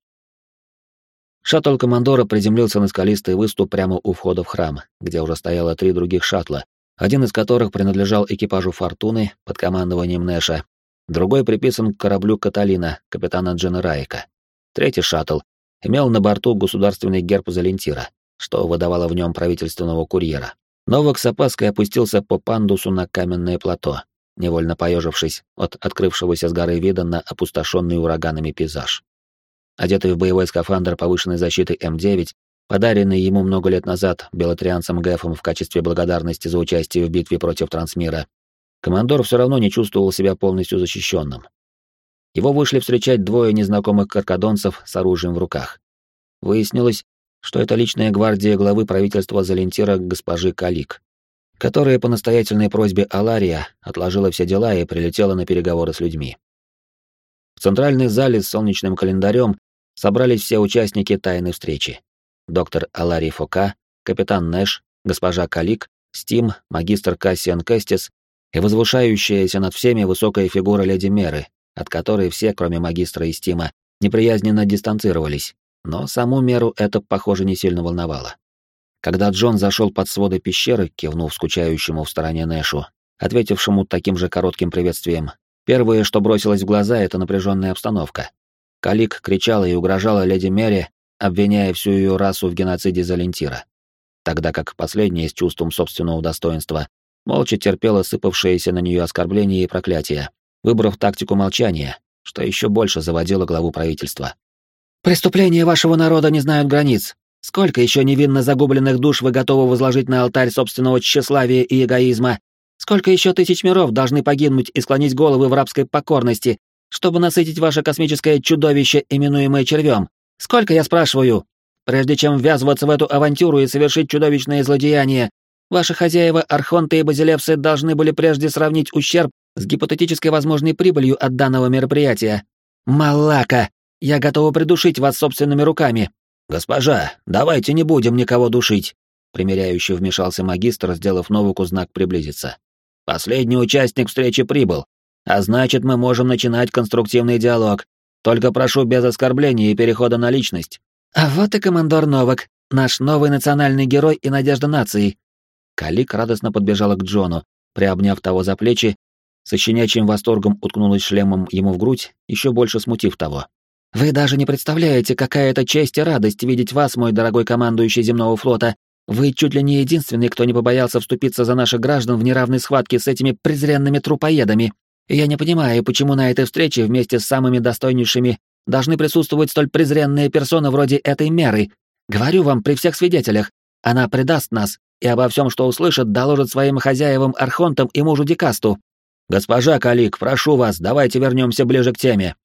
Шаттл командора приземлился на скалистый выступ прямо у входа в храм, где уже стояло три других шаттла, один из которых принадлежал экипажу «Фортуны» под командованием Нэша, другой приписан к кораблю «Каталина» капитана Джена Райка. Третий шаттл имел на борту государственный герб Залентира, что выдавало в нем правительственного курьера. Новак с опаской опустился по пандусу на каменное плато, невольно поежившись от открывшегося с горы вида на опустошенный ураганами пейзаж. Одетый в боевой скафандр повышенной защиты М9, подаренный ему много лет назад белотрианцем Гэфом в качестве благодарности за участие в битве против Трансмира, командор все равно не чувствовал себя полностью защищенным. Его вышли встречать двое незнакомых каркадонцев с оружием в руках. Выяснилось, что это личная гвардия главы правительства Залентира госпожи Калик, которая по настоятельной просьбе Алария отложила все дела и прилетела на переговоры с людьми. В центральной зале с солнечным календарем собрались все участники тайной встречи. Доктор Аларий Фока, капитан Нэш, госпожа Калик, Стим, магистр Кассиан Кэстис и возвышающаяся над всеми высокая фигура леди Меры, от которой все, кроме магистра и Стима, неприязненно дистанцировались, но саму меру это, похоже, не сильно волновало. Когда Джон зашел под своды пещеры, кивнув скучающему в стороне Нэшу, ответившему таким же коротким приветствием, первое, что бросилось в глаза, это напряженная обстановка. Калик кричала и угрожала леди Мере, обвиняя всю ее расу в геноциде Залентира, тогда как последняя с чувством собственного достоинства молча терпела сыпавшиеся на нее оскорбления и проклятия, выбрав тактику молчания, что еще больше заводило главу правительства. «Преступления вашего народа не знают границ. Сколько еще невинно загубленных душ вы готовы возложить на алтарь собственного тщеславия и эгоизма? Сколько еще тысяч миров должны погибнуть и склонить головы в рабской покорности, чтобы насытить ваше космическое чудовище, именуемое червем? Сколько, я спрашиваю? Прежде чем ввязываться в эту авантюру и совершить чудовищное злодеяние, ваши хозяева, архонты и базилевсы должны были прежде сравнить ущерб с гипотетической возможной прибылью от данного мероприятия. Малака! Я готова придушить вас собственными руками. Госпожа, давайте не будем никого душить. Примеряющий вмешался магистр, сделав Новаку знак приблизиться. Последний участник встречи прибыл, а значит, мы можем начинать конструктивный диалог. Только прошу без оскорблений и перехода на личность. А вот и командор Новак, наш новый национальный герой и надежда нации. Калик радостно подбежала к Джону, приобняв того за плечи, со щенячьим восторгом уткнулась шлемом ему в грудь, еще больше смутив того. «Вы даже не представляете, какая это честь и радость видеть вас, мой дорогой командующий земного флота. Вы чуть ли не единственный, кто не побоялся вступиться за наших граждан в неравной схватке с этими презренными трупоедами. И я не понимаю, почему на этой встрече вместе с самыми достойнейшими должны присутствовать столь презренные персоны вроде этой меры. Говорю вам при всех свидетелях, она предаст нас и обо всем, что услышит, доложит своим хозяевам Архонтам и мужу Дикасту. Госпожа Калик, прошу вас, давайте вернемся ближе к теме.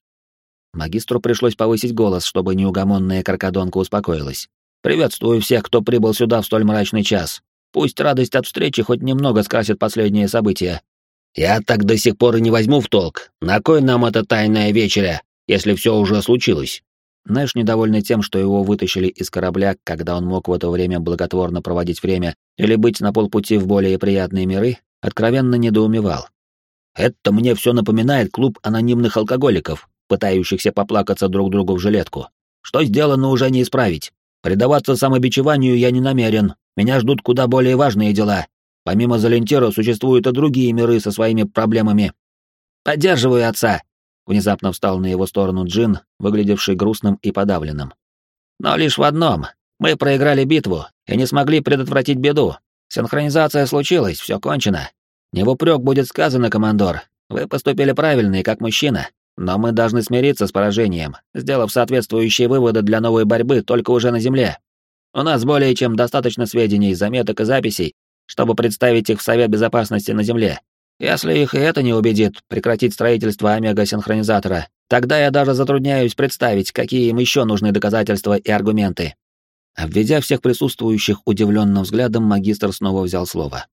Магистру пришлось повысить голос, чтобы неугомонная каркадонка успокоилась. «Приветствую всех, кто прибыл сюда в столь мрачный час. Пусть радость от встречи хоть немного скрасит последние события». «Я так до сих пор и не возьму в толк. На кой нам эта тайная вечеря, если все уже случилось?» Нэш, недовольный тем, что его вытащили из корабля, когда он мог в это время благотворно проводить время или быть на полпути в более приятные миры, откровенно недоумевал. «Это мне все напоминает клуб анонимных алкоголиков, пытающихся поплакаться друг другу в жилетку. Что сделано, уже не исправить. Предаваться самобичеванию я не намерен. Меня ждут куда более важные дела. Помимо Залентира существуют и другие миры со своими проблемами. Поддерживаю отца. Внезапно встал на его сторону Джин, выглядевший грустным и подавленным. Но лишь в одном. Мы проиграли битву и не смогли предотвратить беду. Синхронизация случилась, все кончено. Не в упрек будет сказано, командор. Вы поступили правильно и как мужчина. Но мы должны смириться с поражением, сделав соответствующие выводы для новой борьбы только уже на Земле. У нас более чем достаточно сведений, заметок и записей, чтобы представить их в Совет Безопасности на Земле. Если их и это не убедит прекратить строительство омега-синхронизатора, тогда я даже затрудняюсь представить, какие им еще нужны доказательства и аргументы. Обведя всех присутствующих удивленным взглядом, магистр снова взял слово.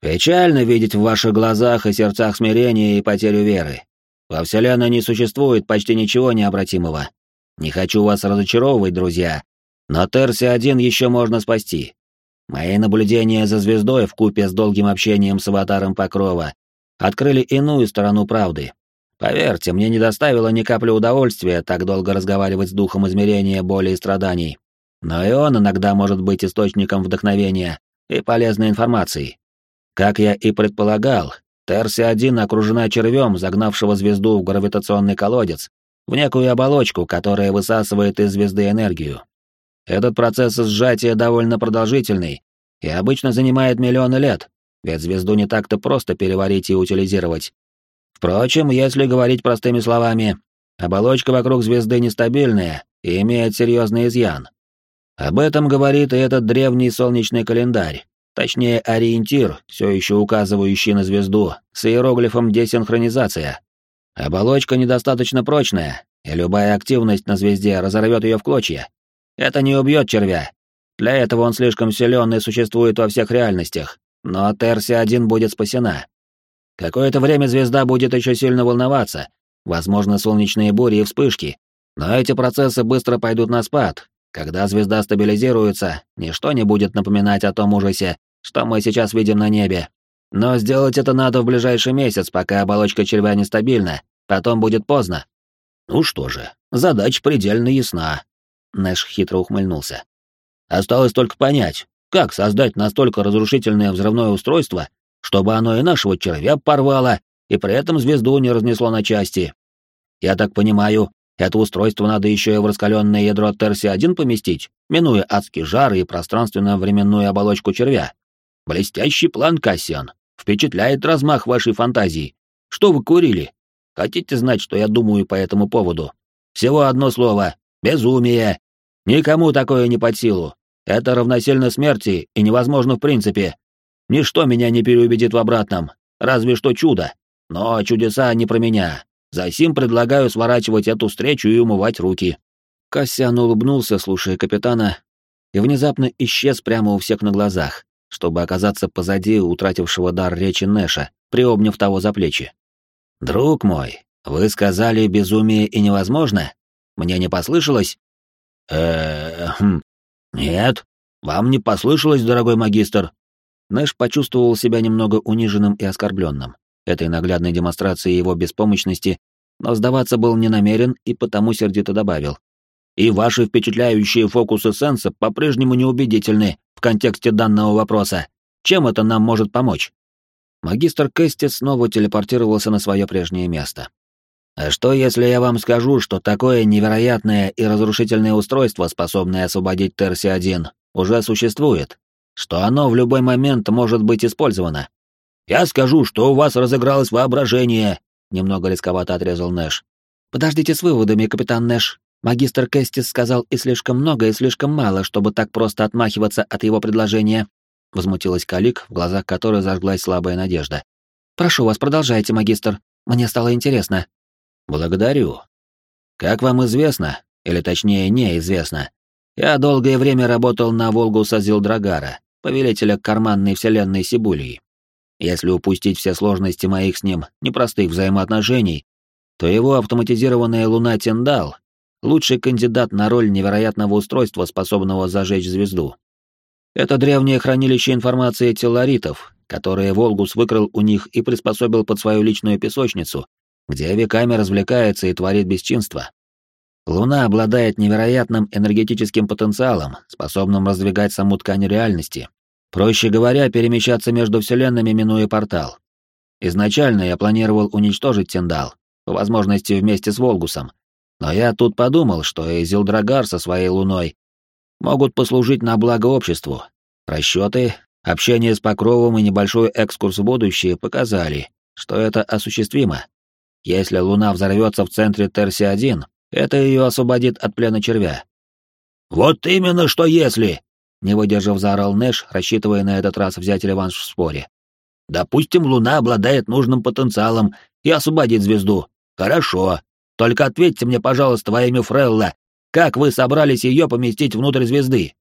«Печально видеть в ваших глазах и сердцах смирение и потерю веры. Во Вселенной не существует почти ничего необратимого. Не хочу вас разочаровывать, друзья, но Терси-1 еще можно спасти. Мои наблюдения за звездой в купе с долгим общением с аватаром Покрова открыли иную сторону правды. Поверьте, мне не доставило ни капли удовольствия так долго разговаривать с духом измерения боли и страданий. Но и он иногда может быть источником вдохновения и полезной информации. Как я и предполагал, Терси-1 окружена червем, загнавшего звезду в гравитационный колодец, в некую оболочку, которая высасывает из звезды энергию. Этот процесс сжатия довольно продолжительный и обычно занимает миллионы лет, ведь звезду не так-то просто переварить и утилизировать. Впрочем, если говорить простыми словами, оболочка вокруг звезды нестабильная и имеет серьезный изъян. Об этом говорит и этот древний солнечный календарь, Точнее, ориентир, все еще указывающий на звезду, с иероглифом «десинхронизация». Оболочка недостаточно прочная, и любая активность на звезде разорвет ее в клочья. Это не убьет червя. Для этого он слишком силен и существует во всех реальностях, но Терси-1 будет спасена. Какое-то время звезда будет еще сильно волноваться, возможно, солнечные бури и вспышки, но эти процессы быстро пойдут на спад, когда звезда стабилизируется, ничто не будет напоминать о том ужасе, что мы сейчас видим на небе. Но сделать это надо в ближайший месяц, пока оболочка червя нестабильна, потом будет поздно. Ну что же, задача предельно ясна. Нэш хитро ухмыльнулся. Осталось только понять, как создать настолько разрушительное взрывное устройство, чтобы оно и нашего червя порвало, и при этом звезду не разнесло на части. Я так понимаю, это устройство надо еще и в раскаленное ядро Терси-1 поместить, минуя адский жар и пространственно-временную оболочку червя. Блестящий план, Кассиан. Впечатляет размах вашей фантазии. Что вы курили? Хотите знать, что я думаю по этому поводу? Всего одно слово — безумие. Никому такое не под силу. Это равносильно смерти и невозможно в принципе. Ничто меня не переубедит в обратном, разве что чудо. Но чудеса не про меня. Засим предлагаю сворачивать эту встречу и умывать руки». Кассиан улыбнулся, слушая капитана, и внезапно исчез прямо у всех на глазах, чтобы оказаться позади утратившего дар речи Нэша, приобняв того за плечи. «Друг мой, вы сказали безумие и невозможно? Мне не послышалось?» э хм, нет, вам не послышалось, дорогой магистр». Нэш почувствовал себя немного униженным и оскорбленным этой наглядной демонстрации его беспомощности, но сдаваться был не намерен и потому сердито добавил. «И ваши впечатляющие фокусы сенса по-прежнему неубедительны в контексте данного вопроса. Чем это нам может помочь?» Магистр Кэстис снова телепортировался на свое прежнее место. А что, если я вам скажу, что такое невероятное и разрушительное устройство, способное освободить Терси-1, уже существует? Что оно в любой момент может быть использовано? Я скажу, что у вас разыгралось воображение, немного рисковато отрезал Нэш. Подождите с выводами, капитан Нэш. Магистр Кэстис сказал и слишком много, и слишком мало, чтобы так просто отмахиваться от его предложения. Возмутилась Калик, в глазах которой зажглась слабая надежда. Прошу вас, продолжайте, магистр. Мне стало интересно. Благодарю. Как вам известно, или точнее неизвестно, я долгое время работал на Волгуса Зилдрагара, повелителя карманной вселенной Сибулии. Если упустить все сложности моих с ним непростых взаимоотношений, то его автоматизированная луна Тиндал — лучший кандидат на роль невероятного устройства, способного зажечь звезду. Это древнее хранилище информации телларитов, которое Волгус выкрал у них и приспособил под свою личную песочницу, где веками развлекается и творит бесчинство. Луна обладает невероятным энергетическим потенциалом, способным раздвигать саму ткань реальности. Проще говоря, перемещаться между вселенными, минуя портал. Изначально я планировал уничтожить Тендал, по возможности вместе с Волгусом. Но я тут подумал, что и Зилдрагар со своей луной могут послужить на благо обществу. Расчеты, общение с Покровом и небольшой экскурс в будущее показали, что это осуществимо. Если Луна взорвется в центре Терси-1, это ее освободит от плена червя. «Вот именно что если!» — не выдержав, заорал Нэш, рассчитывая на этот раз взять реванш в споре. «Допустим, Луна обладает нужным потенциалом и освободит звезду. Хорошо. Только ответьте мне, пожалуйста, во имя Фрелла, как вы собрались ее поместить внутрь звезды?»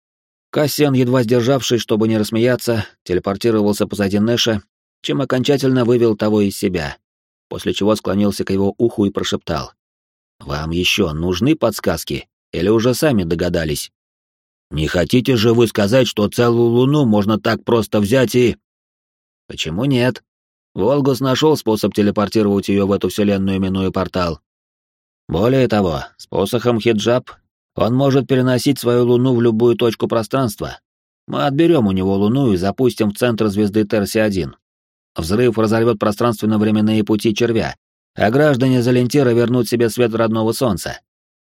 Кассиан, едва сдержавшись, чтобы не рассмеяться, телепортировался позади Нэша, чем окончательно вывел того из себя после чего склонился к его уху и прошептал. «Вам еще нужны подсказки? Или уже сами догадались?» «Не хотите же вы сказать, что целую луну можно так просто взять и...» «Почему нет? Волгус нашел способ телепортировать ее в эту вселенную, минуя портал. Более того, с посохом хиджаб он может переносить свою луну в любую точку пространства. Мы отберем у него луну и запустим в центр звезды Терси-1. Взрыв разорвет пространственно-временные пути червя, а граждане Залентира вернут себе свет родного солнца.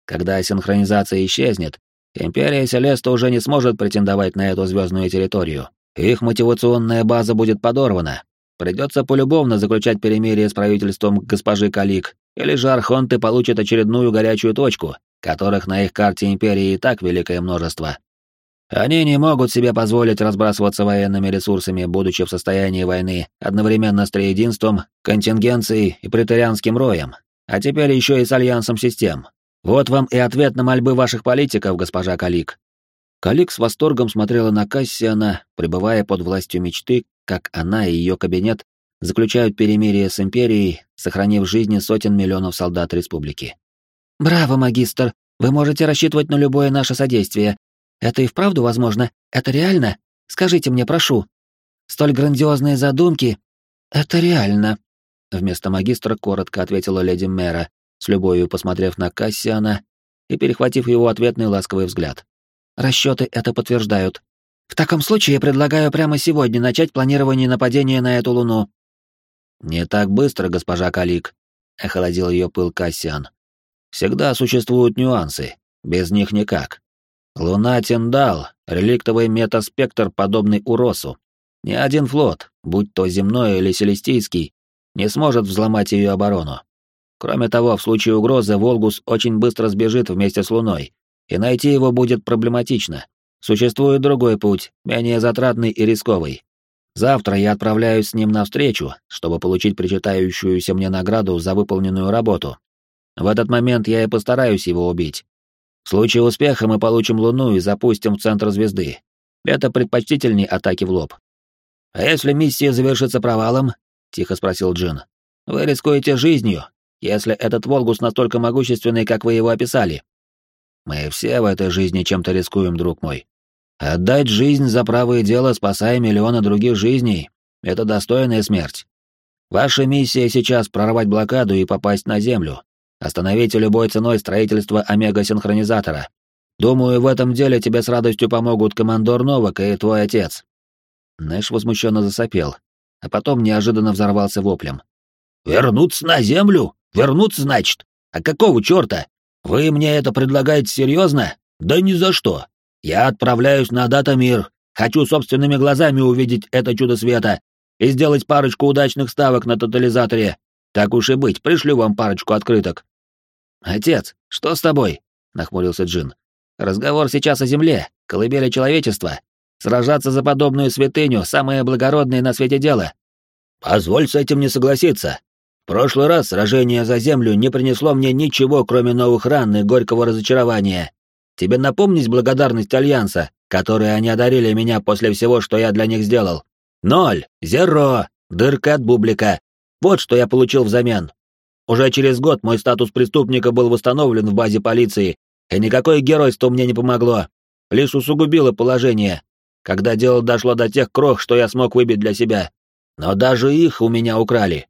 Когда синхронизация исчезнет, Империя Селеста уже не сможет претендовать на эту звездную территорию. Их мотивационная база будет подорвана. Придется полюбовно заключать перемирие с правительством госпожи Калик, или же архонты получат очередную горячую точку, которых на их карте Империи и так великое множество. Они не могут себе позволить разбрасываться военными ресурсами, будучи в состоянии войны одновременно с триединством, контингенцией и претарианским роем, а теперь еще и с альянсом систем. Вот вам и ответ на мольбы ваших политиков, госпожа Калик. Калик с восторгом смотрела на Кассиана, пребывая под властью мечты, как она и ее кабинет заключают перемирие с Империей, сохранив жизни сотен миллионов солдат Республики. «Браво, магистр! Вы можете рассчитывать на любое наше содействие, это и вправду возможно? Это реально? Скажите мне, прошу. Столь грандиозные задумки... Это реально. Вместо магистра коротко ответила леди Мэра, с любовью посмотрев на Кассиана и перехватив его ответный ласковый взгляд. Расчеты это подтверждают. В таком случае я предлагаю прямо сегодня начать планирование нападения на эту луну. Не так быстро, госпожа Калик, охладил ее пыл Кассиан. Всегда существуют нюансы, без них никак. Луна Тиндал, реликтовый метаспектр, подобный Уросу. Ни один флот, будь то земной или селестийский, не сможет взломать ее оборону. Кроме того, в случае угрозы Волгус очень быстро сбежит вместе с Луной, и найти его будет проблематично. Существует другой путь, менее затратный и рисковый. Завтра я отправляюсь с ним навстречу, чтобы получить причитающуюся мне награду за выполненную работу. В этот момент я и постараюсь его убить. В случае успеха мы получим Луну и запустим в центр звезды. Это предпочтительнее атаки в лоб. А если миссия завершится провалом? Тихо спросил Джин. Вы рискуете жизнью, если этот Волгус настолько могущественный, как вы его описали. Мы все в этой жизни чем-то рискуем, друг мой. Отдать жизнь за правое дело, спасая миллионы других жизней — это достойная смерть. Ваша миссия сейчас прорвать блокаду и попасть на Землю, Остановите любой ценой строительство омега-синхронизатора. Думаю, в этом деле тебе с радостью помогут командор Новак и твой отец». Нэш возмущенно засопел, а потом неожиданно взорвался воплем. «Вернуться на землю? Вернуться, значит? А какого черта? Вы мне это предлагаете серьезно? Да ни за что. Я отправляюсь на Датамир, хочу собственными глазами увидеть это чудо света и сделать парочку удачных ставок на тотализаторе. Так уж и быть, пришлю вам парочку открыток». «Отец, что с тобой?» — нахмурился Джин. «Разговор сейчас о земле, колыбели человечества. Сражаться за подобную святыню — самое благородное на свете дело». «Позволь с этим не согласиться. В прошлый раз сражение за землю не принесло мне ничего, кроме новых ран и горького разочарования. Тебе напомнить благодарность Альянса, которой они одарили меня после всего, что я для них сделал? Ноль, зеро, дырка от бублика. Вот что я получил взамен. Уже через год мой статус преступника был восстановлен в базе полиции, и никакое геройство мне не помогло. Лишь усугубило положение, когда дело дошло до тех крох, что я смог выбить для себя. Но даже их у меня украли.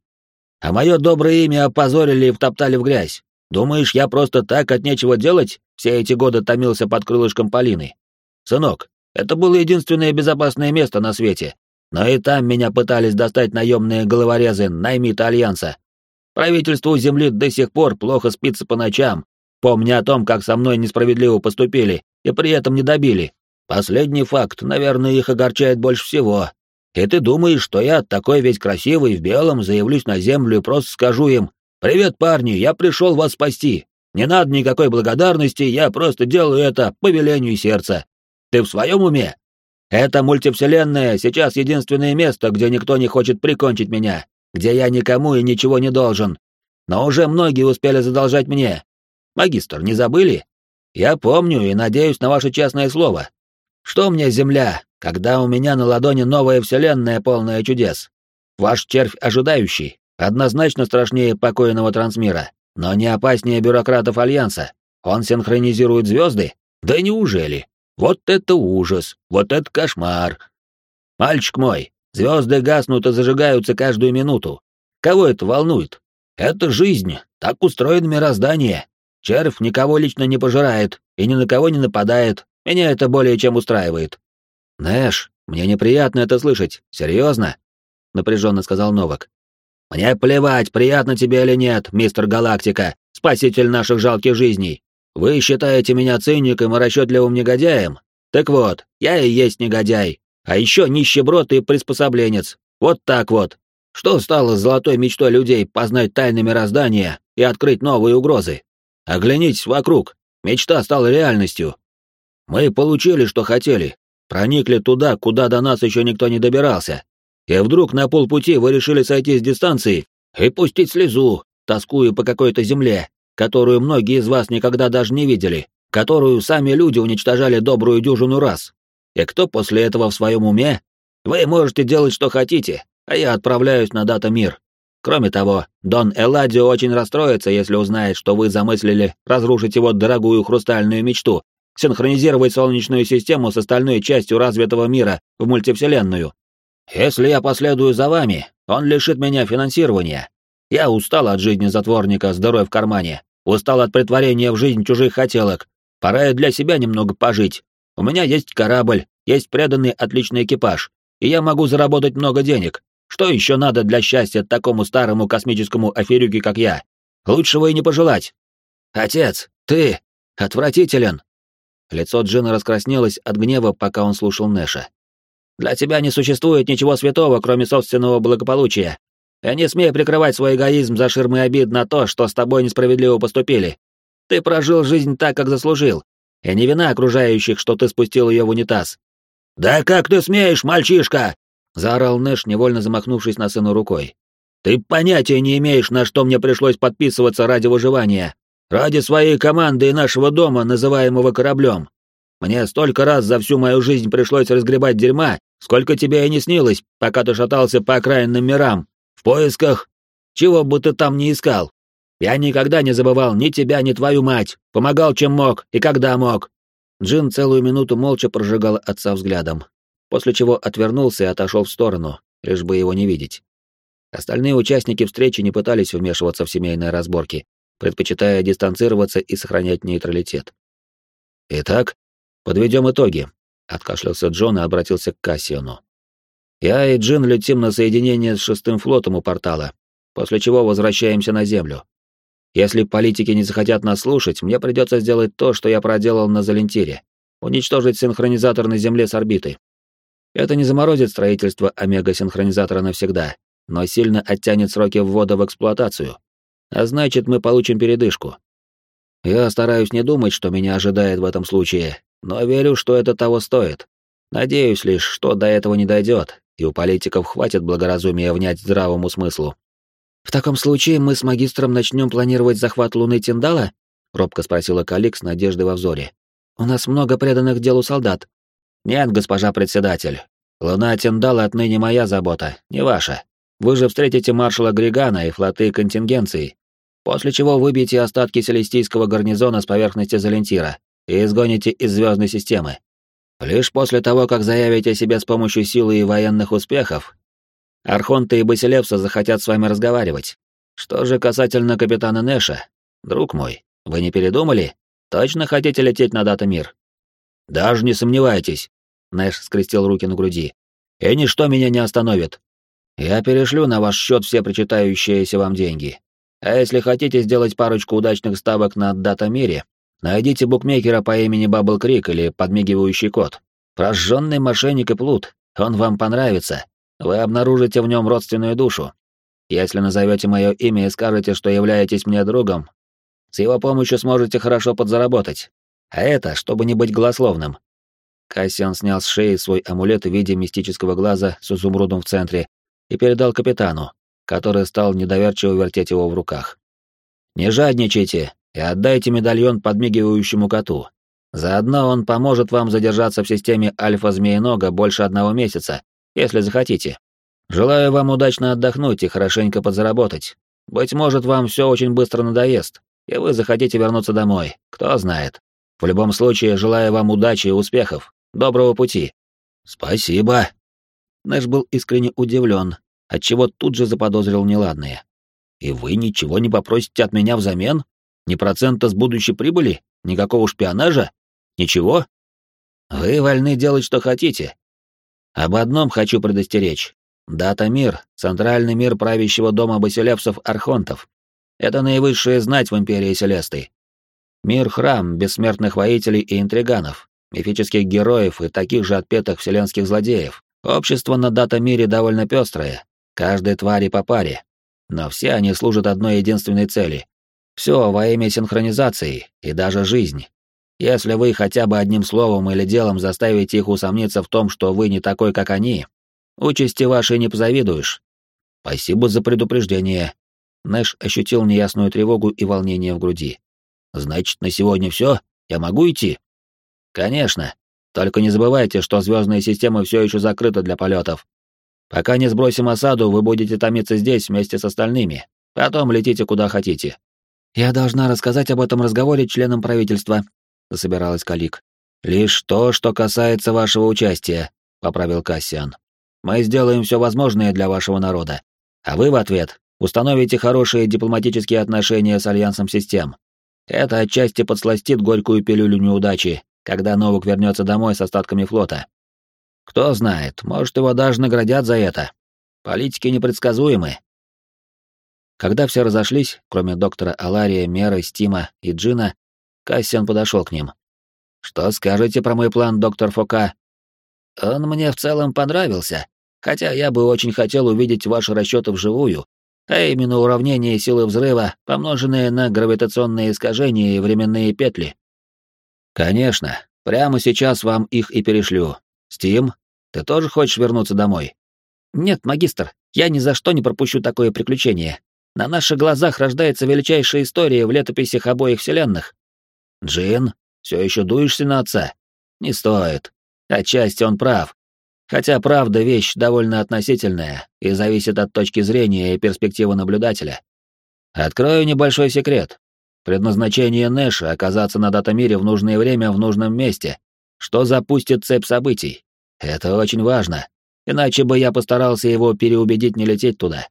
А мое доброе имя опозорили и втоптали в грязь. Думаешь, я просто так от нечего делать все эти годы томился под крылышком Полины? Сынок, это было единственное безопасное место на свете. Но и там меня пытались достать наемные головорезы наймиты Альянса. Правительству Земли до сих пор плохо спится по ночам, помня о том, как со мной несправедливо поступили, и при этом не добили. Последний факт, наверное, их огорчает больше всего, и ты думаешь, что я, такой весь красивый, в белом, заявлюсь на землю и просто скажу им «Привет, парни, я пришел вас спасти. Не надо никакой благодарности, я просто делаю это по велению сердца. Ты в своем уме? Это мультивселенная сейчас единственное место, где никто не хочет прикончить меня, где я никому и ничего не должен. Но уже многие успели задолжать мне. Магистр, не забыли? Я помню и надеюсь на ваше честное слово. Что мне земля, когда у меня на ладони новая вселенная, полная чудес? Ваш червь ожидающий, однозначно страшнее покойного трансмира, но не опаснее бюрократов Альянса. Он синхронизирует звезды? Да неужели? Вот это ужас, вот это кошмар. Мальчик мой, звезды гаснут и зажигаются каждую минуту. Кого это волнует? Это жизнь, так устроено мироздание. Червь никого лично не пожирает и ни на кого не нападает, меня это более чем устраивает. Нэш, мне неприятно это слышать. Серьезно? напряженно сказал Новак. Мне плевать, приятно тебе или нет, мистер Галактика, спаситель наших жалких жизней. Вы считаете меня циником и расчетливым негодяем? Так вот, я и есть негодяй, а еще нищеброд и приспособленец. Вот так вот. Что стало золотой мечтой людей познать тайны мироздания и открыть новые угрозы? Оглянитесь вокруг. Мечта стала реальностью, мы получили, что хотели, проникли туда, куда до нас еще никто не добирался. И вдруг на полпути вы решили сойти с дистанции и пустить слезу, тоскуя по какой-то земле, которую многие из вас никогда даже не видели, которую сами люди уничтожали добрую дюжину раз. И кто после этого в своем уме? Вы можете делать, что хотите, а я отправляюсь на дата мир. Кроме того, Дон Эладио очень расстроится, если узнает, что вы замыслили разрушить его дорогую хрустальную мечту синхронизировать Солнечную систему с остальной частью развитого мира в мультивселенную. Если я последую за вами, он лишит меня финансирования. Я устал от жизни затворника с дырой в кармане, устал от притворения в жизнь чужих хотелок. Пора и для себя немного пожить. У меня есть корабль, есть преданный отличный экипаж, и я могу заработать много денег. Что еще надо для счастья такому старому космическому аферюке, как я? Лучшего и не пожелать. Отец, ты отвратителен, Лицо Джина раскраснелось от гнева, пока он слушал Нэша. «Для тебя не существует ничего святого, кроме собственного благополучия. И не смей прикрывать свой эгоизм за ширмой обид на то, что с тобой несправедливо поступили. Ты прожил жизнь так, как заслужил, и не вина окружающих, что ты спустил ее в унитаз». «Да как ты смеешь, мальчишка!» — заорал Нэш, невольно замахнувшись на сына рукой. «Ты понятия не имеешь, на что мне пришлось подписываться ради выживания. Ради своей команды и нашего дома, называемого кораблем. Мне столько раз за всю мою жизнь пришлось разгребать дерьма, сколько тебе и не снилось, пока ты шатался по окраинным мирам, в поисках, чего бы ты там ни искал. Я никогда не забывал ни тебя, ни твою мать, помогал чем мог и когда мог». Джин целую минуту молча прожигал отца взглядом, после чего отвернулся и отошел в сторону, лишь бы его не видеть. Остальные участники встречи не пытались вмешиваться в семейные разборки, предпочитая дистанцироваться и сохранять нейтралитет. «Итак, подведем итоги», — откашлялся Джон и обратился к Кассиону. Я и Джин летим на соединение с шестым флотом у портала, после чего возвращаемся на Землю. Если политики не захотят нас слушать, мне придется сделать то, что я проделал на Залентире — уничтожить синхронизатор на Земле с орбиты. Это не заморозит строительство омега-синхронизатора навсегда, но сильно оттянет сроки ввода в эксплуатацию. А значит, мы получим передышку. Я стараюсь не думать, что меня ожидает в этом случае, но верю, что это того стоит. Надеюсь лишь, что до этого не дойдет, и у политиков хватит благоразумия внять здравому смыслу. «В таком случае мы с магистром начнем планировать захват Луны Тиндала?» — робко спросила Калик с надеждой во взоре. «У нас много преданных делу солдат». «Нет, госпожа председатель. Луна Тиндала отныне моя забота, не ваша. Вы же встретите маршала Григана и флоты контингенции, после чего выбьете остатки селестийского гарнизона с поверхности Залентира и изгоните из звездной системы. Лишь после того, как заявите о себе с помощью силы и военных успехов, Архонты и Басилевса захотят с вами разговаривать. Что же касательно капитана Нэша, друг мой, вы не передумали? Точно хотите лететь на Датамир? Даже не сомневайтесь, Нэш скрестил руки на груди. И ничто меня не остановит. Я перешлю на ваш счет все причитающиеся вам деньги. А если хотите сделать парочку удачных ставок на Датамире, найдите букмекера по имени Бабл Крик или подмигивающий кот. Прожженный мошенник и плут, он вам понравится. Вы обнаружите в нем родственную душу. Если назовете мое имя и скажете, что являетесь мне другом, с его помощью сможете хорошо подзаработать. А это, чтобы не быть голословным. Кассиан снял с шеи свой амулет в виде мистического глаза с изумрудом в центре и передал капитану, который стал недоверчиво вертеть его в руках. «Не жадничайте и отдайте медальон подмигивающему коту. Заодно он поможет вам задержаться в системе Альфа-Змеенога больше одного месяца, если захотите. Желаю вам удачно отдохнуть и хорошенько подзаработать. Быть может, вам все очень быстро надоест, и вы захотите вернуться домой, кто знает. В любом случае, желаю вам удачи и успехов. Доброго пути. Спасибо. Нэш был искренне удивлен, отчего тут же заподозрил неладное. И вы ничего не попросите от меня взамен? Ни процента с будущей прибыли? Никакого шпионажа? Ничего? Вы вольны делать, что хотите, об одном хочу предостеречь. Дата-мир — центральный мир правящего дома басилевсов-архонтов. Это наивысшая знать в Империи Селесты. Мир-храм бессмертных воителей и интриганов, мифических героев и таких же отпетых вселенских злодеев. Общество на дата-мире довольно пестрое, каждой твари по паре. Но все они служат одной единственной цели. Все во имя синхронизации и даже жизнь. Если вы хотя бы одним словом или делом заставите их усомниться в том, что вы не такой, как они, участи вашей не позавидуешь. Спасибо за предупреждение. Нэш ощутил неясную тревогу и волнение в груди. Значит, на сегодня все? Я могу идти? Конечно. Только не забывайте, что звездная система все еще закрыта для полетов. Пока не сбросим осаду, вы будете томиться здесь вместе с остальными. Потом летите куда хотите. Я должна рассказать об этом разговоре членам правительства, — засобиралась Калик. «Лишь то, что касается вашего участия», — поправил Кассиан. «Мы сделаем все возможное для вашего народа. А вы в ответ установите хорошие дипломатические отношения с Альянсом систем. Это отчасти подсластит горькую пилюлю неудачи, когда Новок вернется домой с остатками флота. Кто знает, может, его даже наградят за это. Политики непредсказуемы». Когда все разошлись, кроме доктора Алария, Меры, Стима и Джина, Кассиан подошел к ним. «Что скажете про мой план, доктор Фока?» «Он мне в целом понравился, хотя я бы очень хотел увидеть ваши расчеты вживую, а именно уравнение силы взрыва, помноженное на гравитационные искажения и временные петли». «Конечно, прямо сейчас вам их и перешлю. Стим, ты тоже хочешь вернуться домой?» «Нет, магистр, я ни за что не пропущу такое приключение. На наших глазах рождается величайшая история в летописях обоих вселенных. Джин, все еще дуешься на отца? Не стоит. Отчасти он прав. Хотя правда вещь довольно относительная и зависит от точки зрения и перспективы наблюдателя. Открою небольшой секрет. Предназначение Нэша — оказаться на датамире в нужное время в нужном месте, что запустит цепь событий. Это очень важно, иначе бы я постарался его переубедить не лететь туда.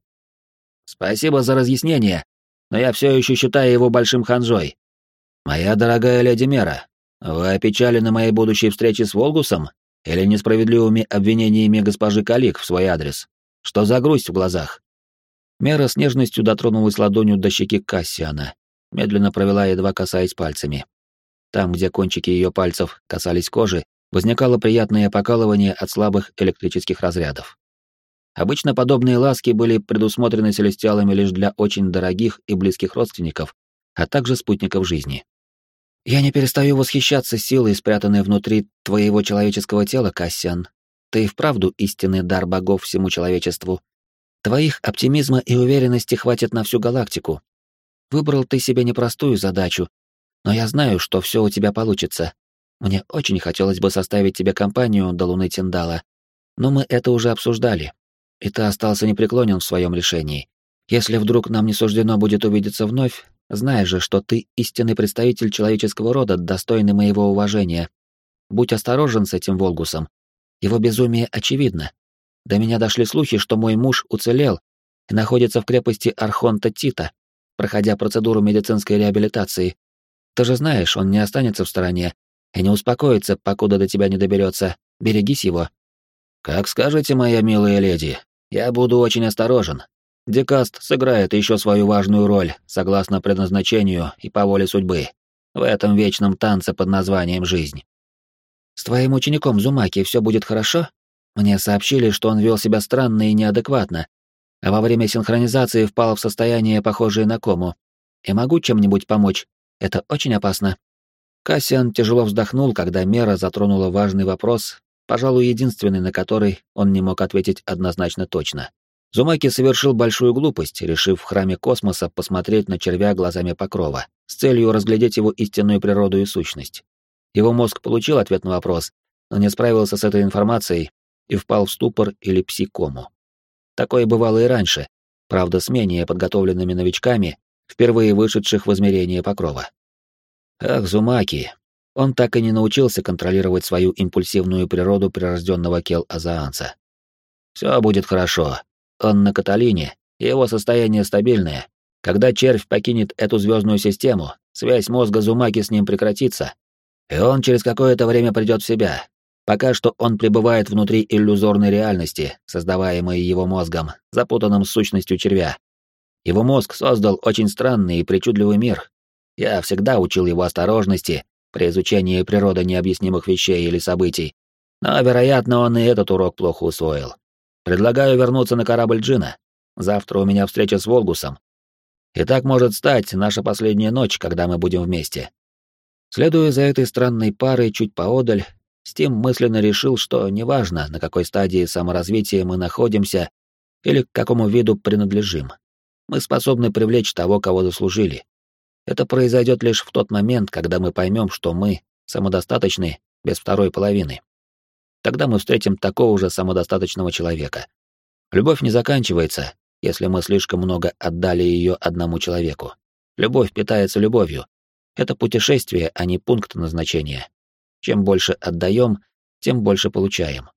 Спасибо за разъяснение, но я все еще считаю его большим ханжой, «Моя дорогая леди Мера, вы опечалены моей будущей встрече с Волгусом Или несправедливыми обвинениями госпожи Калик в свой адрес? Что за грусть в глазах? Мера с нежностью дотронулась ладонью до щеки Кассиана, медленно провела, едва касаясь пальцами. Там, где кончики ее пальцев касались кожи, возникало приятное покалывание от слабых электрических разрядов. Обычно подобные ласки были предусмотрены селестиалами лишь для очень дорогих и близких родственников, а также спутников жизни. «Я не перестаю восхищаться силой, спрятанной внутри твоего человеческого тела, Кассиан. Ты и вправду истинный дар богов всему человечеству. Твоих оптимизма и уверенности хватит на всю галактику. Выбрал ты себе непростую задачу, но я знаю, что все у тебя получится. Мне очень хотелось бы составить тебе компанию до Луны Тиндала, но мы это уже обсуждали, и ты остался непреклонен в своем решении. Если вдруг нам не суждено будет увидеться вновь, знай же, что ты истинный представитель человеческого рода, достойный моего уважения. Будь осторожен с этим Волгусом. Его безумие очевидно. До меня дошли слухи, что мой муж уцелел и находится в крепости Архонта Тита, проходя процедуру медицинской реабилитации. Ты же знаешь, он не останется в стороне и не успокоится, покуда до тебя не доберется. Берегись его. Как скажете, моя милая леди, я буду очень осторожен. Декаст сыграет еще свою важную роль, согласно предназначению и по воле судьбы, в этом вечном танце под названием «Жизнь». С твоим учеником Зумаки все будет хорошо? Мне сообщили, что он вел себя странно и неадекватно, а во время синхронизации впал в состояние, похожее на кому. И могу чем-нибудь помочь? Это очень опасно. Кассиан тяжело вздохнул, когда Мера затронула важный вопрос, пожалуй, единственный, на который он не мог ответить однозначно точно. Зумаки совершил большую глупость, решив в храме космоса посмотреть на червя глазами покрова, с целью разглядеть его истинную природу и сущность. Его мозг получил ответ на вопрос, но не справился с этой информацией и впал в ступор или псикому. Такое бывало и раньше, правда, с менее подготовленными новичками, впервые вышедших в измерение покрова. Ах, Зумаки! Он так и не научился контролировать свою импульсивную природу прирожденного Кел-Азаанца. Все будет хорошо. Он на Каталине, его состояние стабильное. Когда червь покинет эту звездную систему, связь мозга Зумаки с ним прекратится, и он через какое-то время придет в себя, Пока что он пребывает внутри иллюзорной реальности, создаваемой его мозгом, запутанным сущностью червя. Его мозг создал очень странный и причудливый мир. Я всегда учил его осторожности при изучении природы необъяснимых вещей или событий, но, вероятно, он и этот урок плохо усвоил. Предлагаю вернуться на корабль Джина. Завтра у меня встреча с Волгусом. И так может стать наша последняя ночь, когда мы будем вместе. Следуя за этой странной парой чуть поодаль, Стим мысленно решил, что неважно, на какой стадии саморазвития мы находимся или к какому виду принадлежим, мы способны привлечь того, кого заслужили. Это произойдет лишь в тот момент, когда мы поймем, что мы самодостаточны без второй половины. Тогда мы встретим такого же самодостаточного человека. Любовь не заканчивается, если мы слишком много отдали ее одному человеку. Любовь питается любовью. Это путешествие, а не пункт назначения. Чем больше отдаем, тем больше получаем.